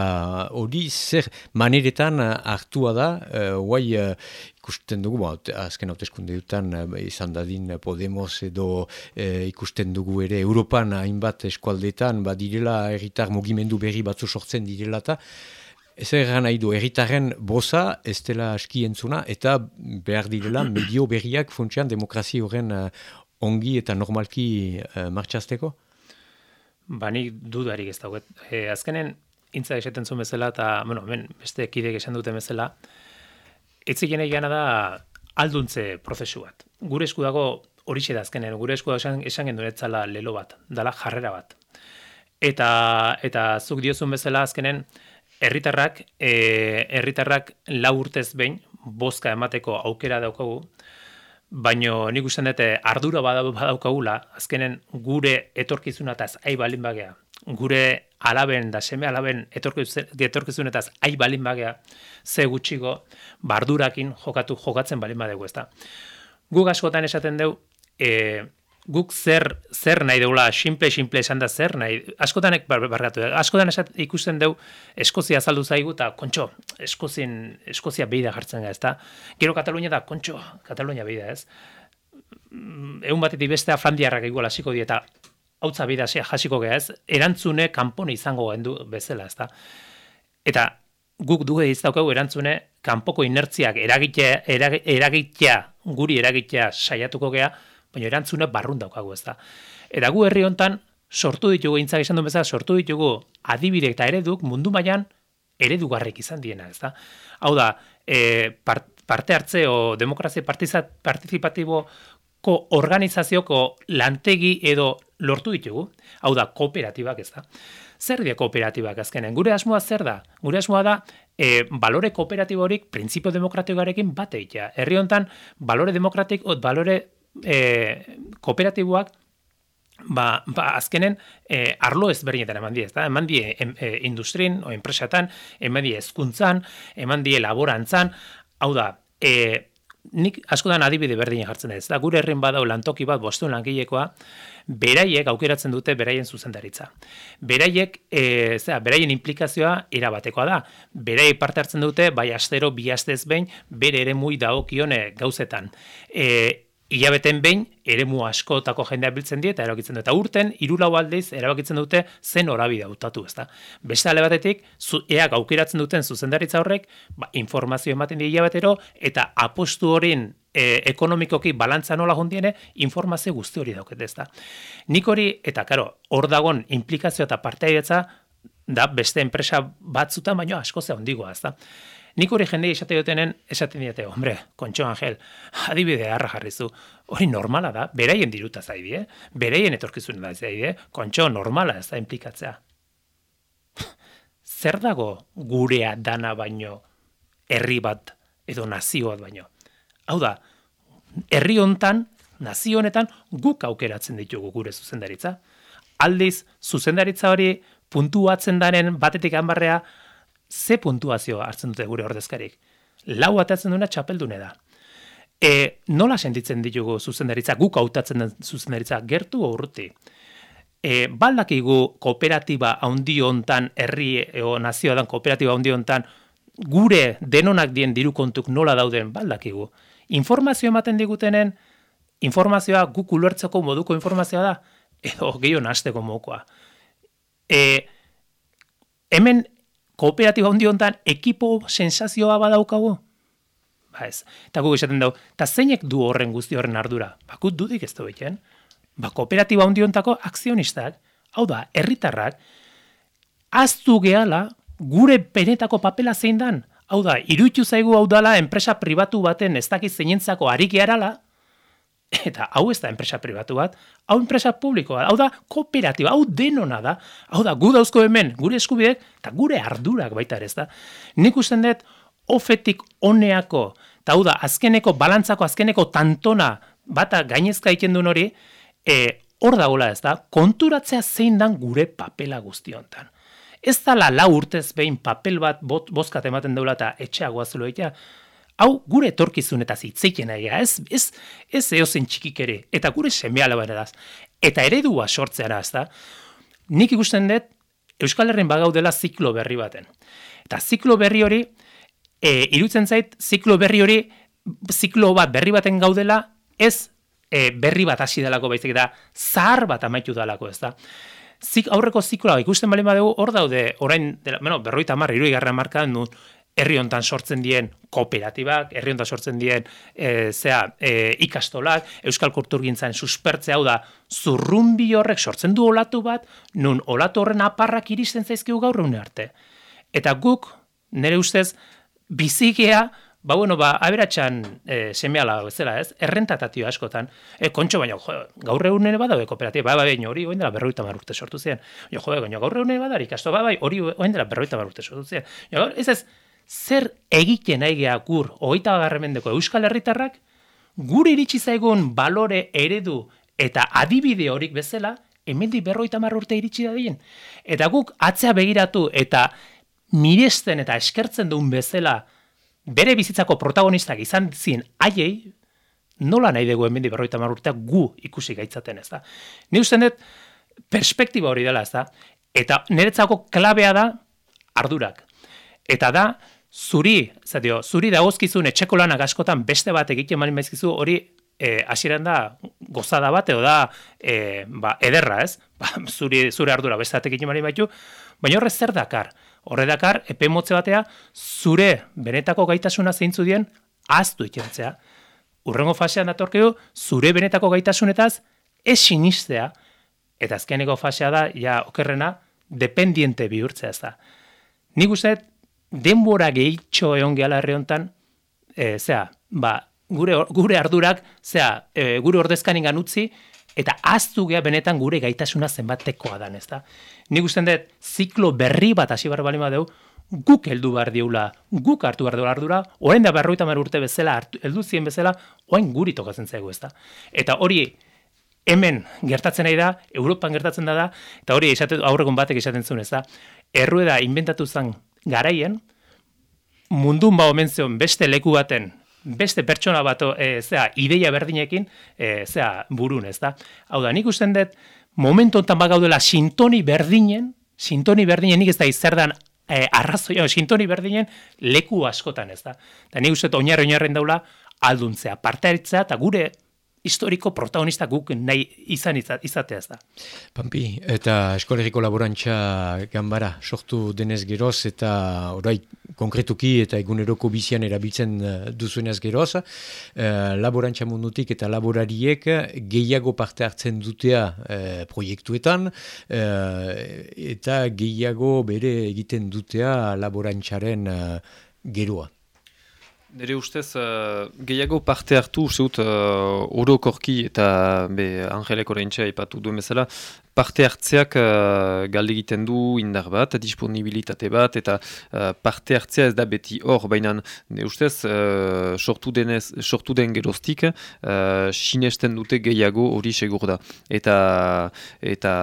hori zer maneretan hartua da, guai ikusten dugu, ba, azken hauteskunde dutan eh, izan dadin Podemos edo eh, ikusten dugu ere Europan hainbat eskualdetan ba, direla erritar mugimendu berri batzu sortzen direla eta ez erran nahi du erritarren boza ez dela aski entzuna eta behar direla medio berriak funtsian demokrazi horren uh, ongi eta normalki uh, martxazteko? Ba, nik dudarik ez dago. E, azkenen, intza esaten zuen bezala, eta, bueno, ben, beste kidek esan duten bezala, Etzigen egana da alduntze prozesu bat. Gure esku dago hori da azkenen, gure esku esan, esan genduretzala lelo bat, dala jarrera bat. Eta, eta zuk diozun bezala azkenen, herritarrak e, herritarrak lau urtez behin, bozka emateko aukera daukagu, baino nik usten dute ardura badaukagula, azkenen gure etorkizuna eta ai balin bagea, gure alaben da seme alaben etorkizunetaz ai balin bagea ze gutxigo bardurakin jokatu jokatzen balin badegu ezta? Guk askotan esaten deu e, guk zer zer nahi deula simple simple esan da zer nahi askotan barkatu askotan esat, ikusten deu eskozia azaldu zaigu eta kontxo eskozien eskozia beida jartzen ga ezta? Gero katalunia da kontxo katalunia beida ez? Mm, egun batetik bestea frandiarrak igual hasiko dieta hautza bidazia jasiko geha ez, erantzune kanpone izango gendu bezala, ezta. Eta guk duge daukagu erantzune kanpoko inertziak eragitea, eragitea, guri eragitea saiatuko gea, baina erantzune barrun daukagu, ezta. Eta gu herri hontan sortu ditugu, intzak esan du bezala, sortu ditugu adibide eta ereduk mundu mailan eredugarrik izan diena, ezta. Hau da, e, parte hartze o demokrazia partizipatibo ko organizazioko lantegi edo lortu ditugu. Hau da, kooperatibak ez da. Zer dira kooperatibak azkenen? Gure asmoa zer da? Gure asmoa da, e, balore kooperatiborik printzipio demokratikoarekin bat eitea. Herri hontan, balore demokratik, balore e, kooperatiboak, ba, ba azkenen e, arlo ezberdinetan eman die, ez da? Eman die e, industrin, o enpresatan, eman die ezkuntzan, eman die laborantzan, hau da, e, nik askotan adibide berdin jartzen ez. Da gure herrin badau lantoki bat bostuen langilekoa, beraiek aukeratzen dute beraien zuzendaritza. Beraiek, e, zera, beraien implikazioa erabatekoa da. Beraiek parte hartzen dute, bai astero, bi astez behin, bere ere mui daokione gauzetan. E, hilabeten behin eremu askotako jendea biltzen die eta erabakitzen dute. Eta urten hiru lau aldiz erabakitzen dute zen orabide hautatu, ezta. Beste ale batetik, zu, eak aukeratzen duten zuzendaritza horrek, ba, informazio ematen die hilabetero eta apostu horien e, ekonomikoki balantza nola jondiene, informazio guzti hori dauket, ezta. Nik hori, eta karo, hor dagon implikazio eta parteaidetza, da beste enpresa batzutan baino asko ze hondigoa, ezta. Nik hori jende esate dutenen, esaten diate, hombre, kontxo angel, adibide harra jarrizu, hori normala da, beraien diruta zaidi, eh? beraien etorkizun da zaidi, eh? kontxo normala ez da implikatzea. Zer dago gurea dana baino, herri bat edo nazio bat baino? Hau da, herri hontan, nazio honetan, guk aukeratzen ditugu gure zuzendaritza. Aldiz, zuzendaritza hori puntuatzen daren batetik hanbarrea, ze puntuazio hartzen dute gure ordezkarik. Lau atatzen duena txapeldune da. E, nola sentitzen ditugu zuzendaritza, guk hautatzen den zuzendaritza, gertu urruti. E, baldakigu kooperatiba handi hontan, herri o nazioa dan kooperatiba handi hontan, gure denonak dien diru kontuk nola dauden baldakigu. Informazio ematen digutenen, informazioa guk ulertzeko moduko informazioa da, edo gehiago nasteko mokoa. E, hemen kooperatiba handi hontan ekipo sensazioa badaukago? Ba ez. Eta guk esaten dugu, eta zeinek du horren guzti horren ardura? Ba, gut dudik ez du beten. Ba, kooperatiba handi hontako akzionistak, hau da, herritarrak, aztu gehala gure penetako papela zein dan. Hau da, iruitu zaigu hau dala enpresa pribatu baten ez dakiz zeinentzako harik geharala, eta hau ez da enpresa pribatu bat, hau enpresa publikoa, hau da kooperatiba, hau denona da, hau da gu dauzko hemen, gure eskubidek, eta gure ardurak baita ere ez da. Nik usten dut, ofetik oneako Eta hau da, azkeneko, balantzako azkeneko tantona bata gainezka egiten duen hori, e, hor dagoela ez da, konturatzea zein dan gure papela guztiontan. Ez da la urtez behin papel bat bot, bozkat ematen daula eta etxeagoa zelo egitea, hau gure etorkizun eta zitzeiken egia, ez, ez, ez eozen txikik ere, eta gure semeala bera daz, eta eredua sortzeara ez da, nik ikusten dut, Euskal Herren bagaudela ziklo berri baten. Eta ziklo berri hori, e, irutzen zait, ziklo berri hori, ziklo bat berri baten gaudela, ez e, berri bat hasi delako baizik eta zahar bat amaitu delako, ez da. Zik, aurreko zikloa ikusten bali badegu, hor daude, orain, dela, bueno, berroita marra, irui garra marka, nu, herri hontan sortzen dien kooperatibak, herri hontan sortzen dien e, zea, e, ikastolak, euskal kulturgintzan suspertzea hau da, zurrumbi horrek sortzen du olatu bat, nun olatu horren aparrak iristen zaizkigu gaur arte. Eta guk, nire ustez, bizikea, ba bueno, ba, aberatxan e, semeala bezala, ez? Errentatatio askotan. E, kontxo baina, jo, gaur egun nire badaude kooperatiba, ba, ba, hori oin dela berroita marrukte sortu ziren. Jo, jo, baina gaur egun nire badarik, asto, ba, bai, hori oin dela berroita marrukte sortu ziren. Jo, ez ez, zer egiten nahi gur, oita bagarremendeko Euskal Herritarrak, gure iritsi zaigun balore eredu eta adibide horik bezala, hemendi berroita marrurte iritsi da. Eta guk atzea begiratu eta miresten eta eskertzen duen bezala, bere bizitzako protagonistak izan zien haiei, nola nahi dugu hemen berroita marurtea gu ikusi gaitzaten ez da. Ni uste dut, perspektiba hori dela ez da, eta niretzako klabea da ardurak. Eta da, zuri, zadio, zuri dagozkizun etxeko lanak askotan beste bat egiten mali maizkizu hori e, hasieran da gozada bat edo da e, ba, ederra ez, ba, zuri, zure ardura beste bat egiten mali baitu, baina horrez zer dakar, Horre dakar, epe motze batea, zure benetako gaitasuna zeintzu dien, aztu ikentzea. Urrengo fasean datorkeu, zure benetako gaitasunetaz, ez sinistea, eta azkeneko fasea da, ja, okerrena, dependiente bihurtzea ez da. Nik uste, denbora gehitxo egon gehala herri honetan, e, zera, ba, gure, gure ardurak, zera, e, gure ordezkanin utzi, eta aztu gea benetan gure gaitasuna zenbatekoa dan, ezta? Nik usten dut, ziklo berri bat hasi barra balima deu, guk heldu behar diula, guk hartu behar diula ardura, orain da berroita urte bezala, heldu zien bezala, orain guri tokatzen zaigu, ezta? Eta hori, hemen gertatzen nahi da, Europan gertatzen da da, eta hori aurregon batek esaten zuen, ezta? Errueda inventatu zen garaien, mundun ba omen beste leku baten beste pertsona bato e, zea, ideia berdinekin e, zea, burun, ez da? Hau da, nik usten dut, momentu ontan bagaudela sintoni berdinen, sintoni berdinen nik ez da izerdan e, arrazoia, sintoni berdinen leku askotan, ez da? Eta nik uste oinarri oinarren daula, alduntzea, partearitza, eta gure historiko protagonista guk nahi izan izateaz da. Pampi, eta eskolegiko laborantza gambara sortu denez geroz eta orai konkretuki eta eguneroko bizian erabiltzen eh, duzuenez geroz, uh, laborantza mundutik eta laborariek gehiago parte hartzen dutea uh, proiektuetan eta gehiago bere egiten dutea laborantzaren uh, geroa. Nire ustez, uh, gehiago parte hartu, uste dut, uh, orokorki eta be, Angelek oraintza ipatu duen bezala, parte hartzeak uh, galde egiten du indar bat, disponibilitate bat, eta uh, parte hartzea ez da beti hor, baina ustez, uh, sortu, denez, sortu den geroztik, uh, sinesten dute gehiago hori segur da. Eta, eta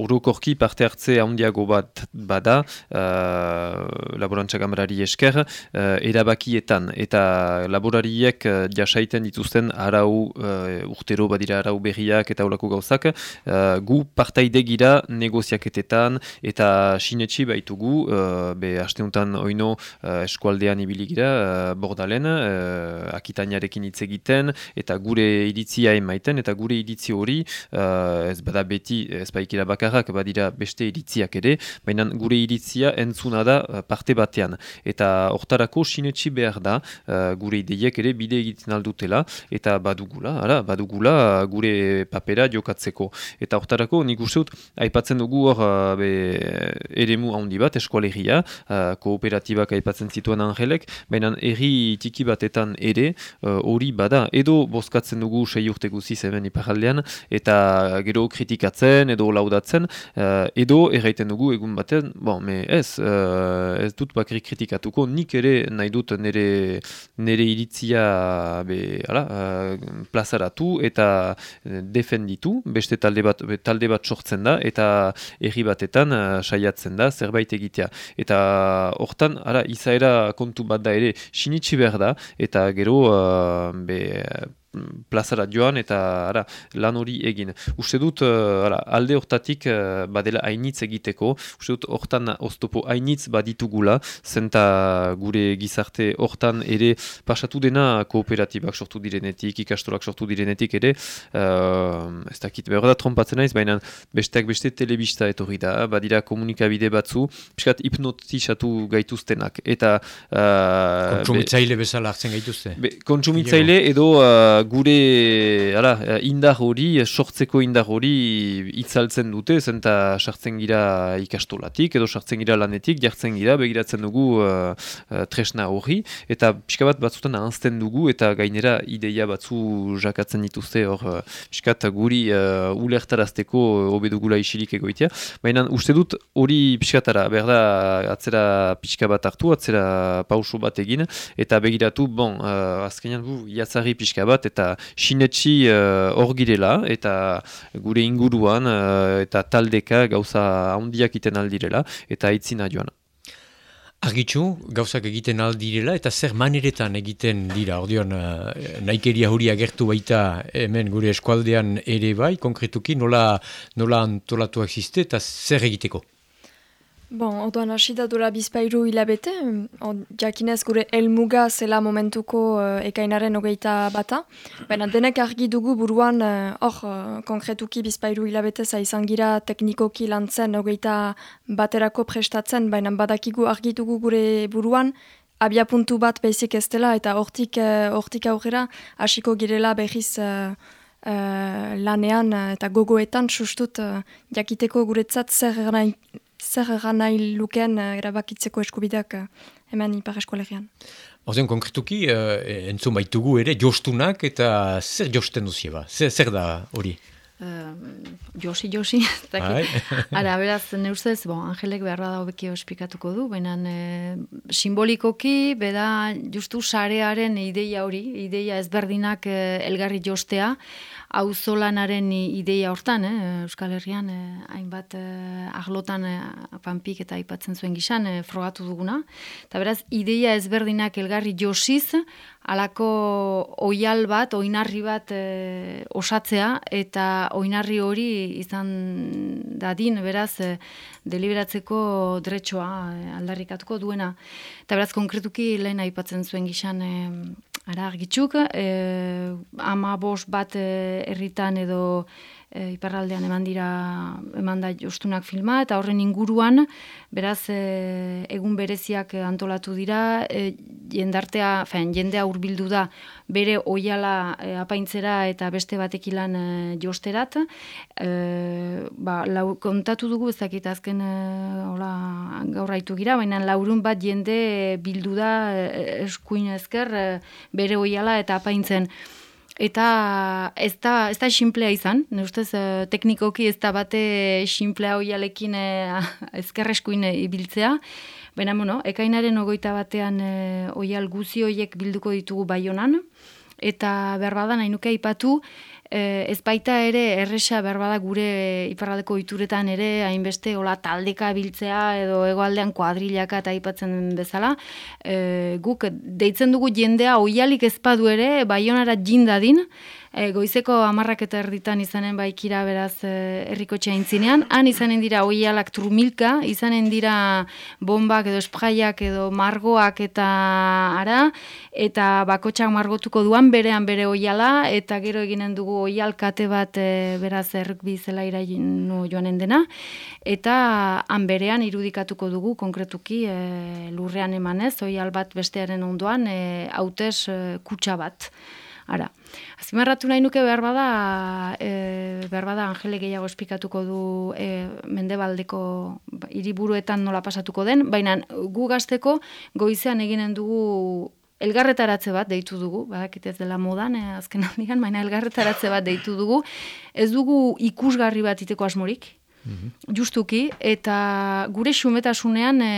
orokorki parte hartze handiago bat bada, uh, laborantza gamarari esker, uh, erabakietan, eta laborariek uh, jasaiten dituzten arau, uh, urtero badira arau berriak eta ulako gauzak, uh, gu parte partaide gira negoziaketetan eta sinetxi baitugu, uh, be hasteuntan oino uh, eskualdean ibili gira, uh, bordalen, uh, akitainarekin hitz egiten, eta gure iritzia emaiten, eta gure iritzi hori, uh, ez bada beti, ez baikira bakarrak, badira beste iritziak ere, baina gure iritzia entzuna da parte batean. Eta hortarako sinetxi behar da, uh, gure ideiek ere bide egiten aldutela, eta badugula, ara, badugula gure papera jokatzeko. Eta hortarako nik dut, aipatzen dugu hor be, eremu handi bat, eskualegia, kooperatibak aipatzen zituen angelek, baina erri tiki batetan ere, hori bada, edo bozkatzen dugu sei urte guziz hemen iparaldean, eta gero kritikatzen, edo laudatzen, edo erraiten dugu egun batean, bon, me ez, ez dut bakri kritikatuko, nik ere nahi dut nire, nire iritzia be, ala, plazaratu eta defenditu, beste talde bat, talde bat sortzen da, eta erri batetan saiatzen da, zerbait egitea. Eta hortan, ara, izaera kontu bat da ere, sinitsi behar da, eta gero, uh, be, plazara joan eta ara, lan hori egin. Uste dut uh, ara, alde hortatik uh, badela hainitz egiteko, uste dut hortan oztopo hainitz baditugula, zenta gure gizarte hortan ere pasatu dena kooperatibak sortu direnetik, ikastorak sortu direnetik ere, uh, ez dakit behar da trompatzen naiz, baina besteak beste telebista etorri da, badira komunikabide batzu, piskat hipnotizatu gaituztenak. Eta, uh, kontsumitzaile bezala hartzen gaituzte? kontsumitzaile edo gure ala, indar hori, sortzeko indar hori itzaltzen dute, zenta sartzen gira ikastolatik, edo sartzen gira lanetik, jartzen gira, begiratzen dugu uh, uh, tresna hori, eta pixka bat batzutan ahazten dugu, eta gainera ideia batzu jakatzen dituzte hor, uh, pixka guri uh, ulertarazteko obedugula isilik egoitea, baina uste dut hori pixkatara, berda atzera pixka bat hartu, atzera pauso bat egin, eta begiratu, bon, uh, azkenean bu, jatzari pixka bat, eta sinetxi eh, hor uh, girela eta gure inguruan uh, eta taldeka gauza handiak iten aldirela eta aitzina joan. Argitxu, gauzak egiten aldirela eta zer maneretan egiten dira, ordeon uh, naikeria hori agertu baita hemen gure eskualdean ere bai, konkretuki nola, nola antolatu existe eta zer egiteko? Bon, odoan hasi da dura bizpairu hilabete, jakinez gure elmuga zela momentuko uh, ekainaren hogeita bata. Baina denek argi dugu buruan, eh, hor, uh, konkretuki bizpairu hilabete za izan gira teknikoki lantzen hogeita baterako prestatzen, baina badakigu argi dugu gure buruan, abia puntu bat behizik ez dela, eta hortik, uh, aurrera hasiko girela behiz... lanean eta gogoetan sustut uh, jakiteko guretzat zer zer egan nahi luken uh, erabakitzeko eskubideak uh, hemen ipar eskolegian. Ordean, konkretuki, uh, entzun baitugu ere, jostunak eta zer josten duzia ba? Zer, zer da hori? Uh, josi, josi. Bai. Ara, beraz, ne ustez, bon, Angelek behar da hobeki ospikatuko du, baina e, simbolikoki, beda, justu sarearen ideia hori, ideia ezberdinak e, elgarri jostea, auzolanaren ideia hortan, eh, Euskal Herrian eh, hainbat eh, aglotan eh, panpik eta aipatzen zuen gizan eh, frogatu duguna. Eta beraz, ideia ezberdinak elgarri josiz, alako oial bat, oinarri bat eh, osatzea, eta oinarri hori izan dadin, beraz, eh, deliberatzeko dretxoa eh, aldarrikatuko duena. Eta beraz, konkretuki lehen aipatzen zuen gizan, Ara argitxuk, e, ama bos bat e, herritan edo e, iparraldean eman dira eman da justunak filma eta horren inguruan beraz e, egun bereziak antolatu dira e, jendartea, fein, jendea hurbildu da bere oiala e, apaintzera eta beste batekilan e, josterat e, ba, lau, kontatu dugu ez dakit azken e, hola, gaur haitu gira, baina laurun bat jende bildu da e, eskuin ezker e, bere oiala eta apaintzen. Eta ez da, ez da simplea izan, ne ustez eh, teknikoki ez da bate simplea oialekin e, ezkerreskuin ibiltzea, baina bueno, ekainaren ogoita batean e, oial guzi hoiek bilduko ditugu baionan, eta berbada nahi nuke aipatu, eh, ez baita ere erresa berbada gure iparraldeko ituretan ere hainbeste hola taldeka biltzea edo egoaldean kuadrilaka eta aipatzen bezala. Eh, guk deitzen dugu jendea oialik ezpadu ere baionara jindadin e, goizeko amarrak eta erditan izanen baikira beraz e, herriko txaintzinean, han izanen dira oialak trumilka, izanen dira bombak edo espraiak edo margoak eta ara, eta bakotxak margotuko duan berean bere oiala, eta gero eginen dugu oial kate bat e, beraz erruk bizela iraino joanen dena, eta han berean irudikatuko dugu konkretuki e, lurrean emanez, oial bat bestearen ondoan, e, hautez e, kutsa bat. Ara, azpimarratu nahi nuke behar bada, e, behar bada Angele gehiago espikatuko du e, mendebaldeko hiriburuetan nola pasatuko den, baina gu gazteko goizean eginen dugu elgarretaratze bat deitu dugu, badakit ez dela modan, eh, azken aldian, baina elgarretaratze bat deitu dugu, ez dugu ikusgarri bat iteko asmorik, mhm. justuki, eta gure xumetasunean e,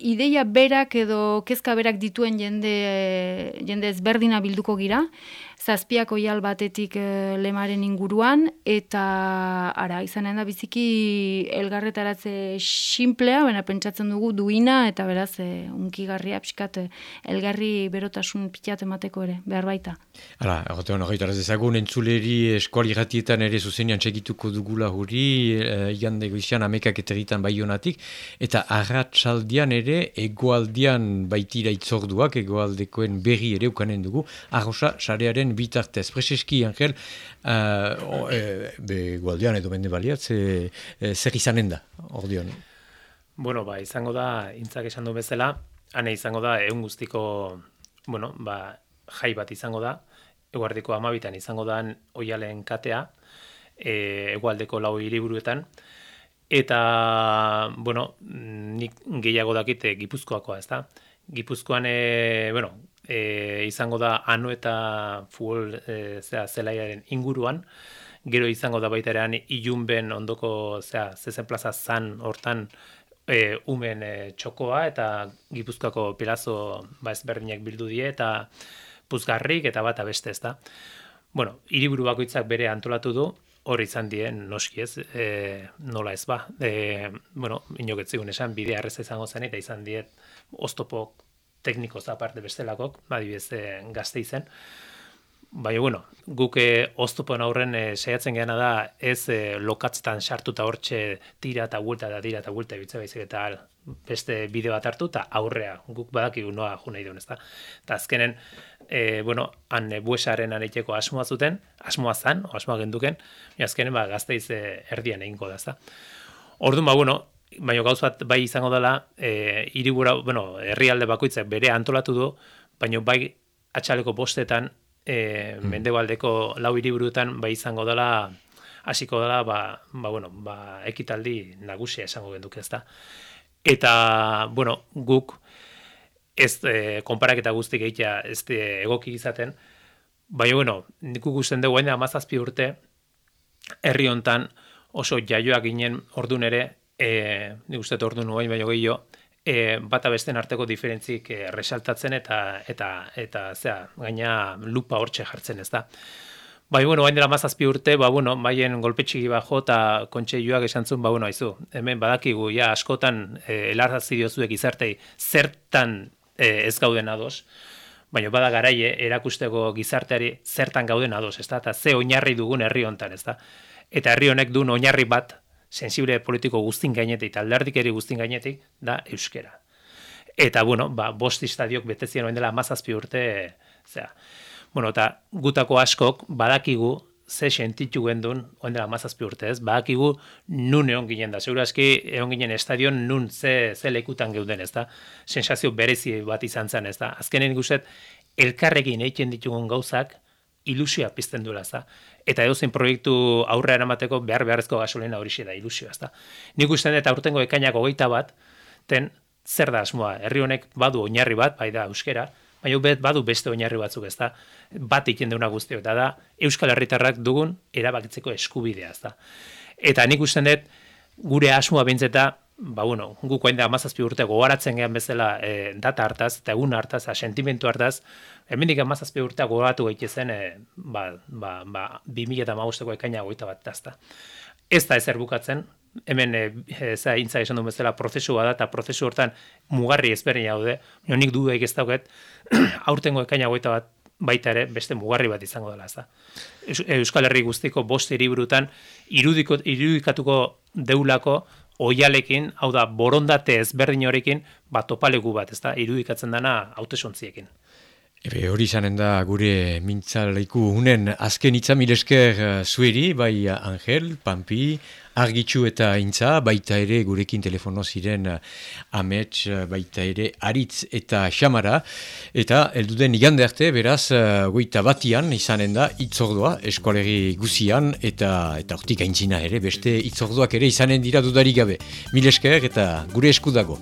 ideia berak edo kezka berak dituen jende, jende ezberdina bilduko gira, zazpiako oial batetik e, lemaren inguruan, eta ara, izanen da biziki elgarretaratze simplea, baina pentsatzen dugu duina, eta beraz, e, unkigarria, pixkat, elgarri berotasun pitat emateko ere, behar baita. Hala, egote hona gaitaraz ezagun, entzuleri eskuali ratietan ere zuzenean txekituko dugula huri, e, igande goizian amekak eteritan bai honatik, eta arratsaldian ere, egoaldian baitira itzorduak, egoaldekoen berri ere ukanen dugu, arrosa, sarearen bitartez. Prezeski, Angel, uh, e, be, gualdian edo bende baliat, ze, e, zer izanen da, ordeon? Bueno, ba, izango da, intzak esan du bezala, hane izango da, egun guztiko, bueno, ba, jai bat izango da, eguardiko amabitan izango da, oialen katea, e, egualdeko lau hiriburuetan, eta, bueno, nik gehiago dakite gipuzkoakoa, ez da? Gipuzkoan, e, bueno, e, izango da anu eta futbol e, zera, zelaiaren inguruan, gero izango da baita eran ilunben ondoko zera, zezen plaza zan hortan e, umen e, txokoa eta gipuzkoako pilazo ba ezberdinak bildu die eta puzgarrik eta bat abeste ez da. Bueno, hiriburu bakoitzak bere antolatu du, hori izan dien noski ez, e, nola ez ba. E, bueno, inoketzigun esan, bide arreza izango zen eta izan diet oztopok tekniko aparte bestelakok, badibez e, gazte izen. Baina, bueno, guk e, oztupon aurren e, saiatzen geana da ez e, lokatzetan sartuta hortxe tira eta gulta da tira eta gulta bitze baizik eta beste bideo bat hartu eta aurrea guk badakigu noa jo nahi duen, ezta. Eta azkenen, e, bueno, han e, buesaren aniteko asmoa zuten, asmoa zan, o asmoa genduken, azkenen ba, gazteiz e, erdian eginko da, ezta. Orduan, ba, bueno, baina gauz bat bai izango dela, e, iribura, bueno, herrialde bakoitzak bere antolatu du, baina bai atxaleko bostetan, e, mm. mendebaldeko lau iriburutan bai izango dela, hasiko dela, ba, ba, bueno, ba, ekitaldi nagusia esango genduk ez da. Eta, bueno, guk, ez e, konparaketa guztik egitea ez de, egoki izaten, baina, bueno, nik gusten dugu, amazazpi urte, herri hontan oso jaioak ginen ordun ere, e, nik uste ordu nuen baino gehiago, e, bata besten arteko diferentzik e, resaltatzen eta eta eta zera, gaina lupa hortxe jartzen ez da. Bai, bueno, hain dela mazazpi urte, ba, bueno, baien golpetxiki bajo eta kontxe joak esan zuen, ba, bueno, haizu, hemen badakigu, ja, askotan, e, elarrazi diozuek izartei, zertan e, ez gauden ados, baina bada garaie, erakusteko gizarteari zertan gauden ados, ez da, eta ze oinarri dugun herri hontan, ez. Eta herri honek duen oinarri bat, sensible politiko guztin gainetik eta eri guztin gainetik da euskera. Eta, bueno, ba, bost istadiok betezien oen dela mazazpi urte, zera, bueno, eta gutako askok badakigu ze sentitu gendun, oen dela mazazpi urte, ez, badakigu nun egon ginen da, segura eski egon ginen estadion nun ze, ze lekutan geuden, ez da, sensazio berezi bat izan zen, ez da, azkenen guzet, elkarrekin egiten ditugun gauzak, ilusioa pizten duela, ez da eta edozein proiektu aurre eramateko behar beharrezko gasolina hori da ilusioa, ezta. Nik ustean eta aurtengo ekainak hogeita bat, ten zer da asmoa, herri honek badu oinarri bat, bai da euskera, baina bet badu beste oinarri batzuk, ezta. Bat iken deuna guztio, eta da Euskal Herritarrak dugun erabakitzeko eskubidea, ezta. Eta nik ustean dut gure asmoa bintzeta ba bueno, guk da 17 urte gogaratzen gean bezala e, data hartaz eta egun hartaz, sentimentu hartaz, hemendik 17 urte gogoratu gaite zen e, ba ba ba 2015ko ekaina 21 bat tasta. Ez da ezer bukatzen, hemen e, e, za intza esan du bezala prozesu da eta prozesu hortan mugarri ezberdin daude. Nik du ez dauket aurtengo ekaina 21 bat baita ere beste mugarri bat izango dela, ezta. Euskal Herri guztiko bost hiriburutan irudiko irudikatuko deulako oialekin, hau da, borondate ezberdin horrekin, bat topalegu bat, ez da, irudikatzen dana hautesontziekin. Ebe hori izanen da gure mintzalaiku unen azken itzamilesker uh, zueri, bai Angel, Pampi, Argitxu eta Intza, baita ere gurekin telefono ziren uh, Amets, uh, baita ere Aritz eta Xamara. Eta elduden igande arte, beraz, uh, goita batian izanen da itzordua eskolegi guzian eta eta hortik aintzina ere, beste itzorduak ere izanen dira dudarik gabe. Milesker eta gure eskudago.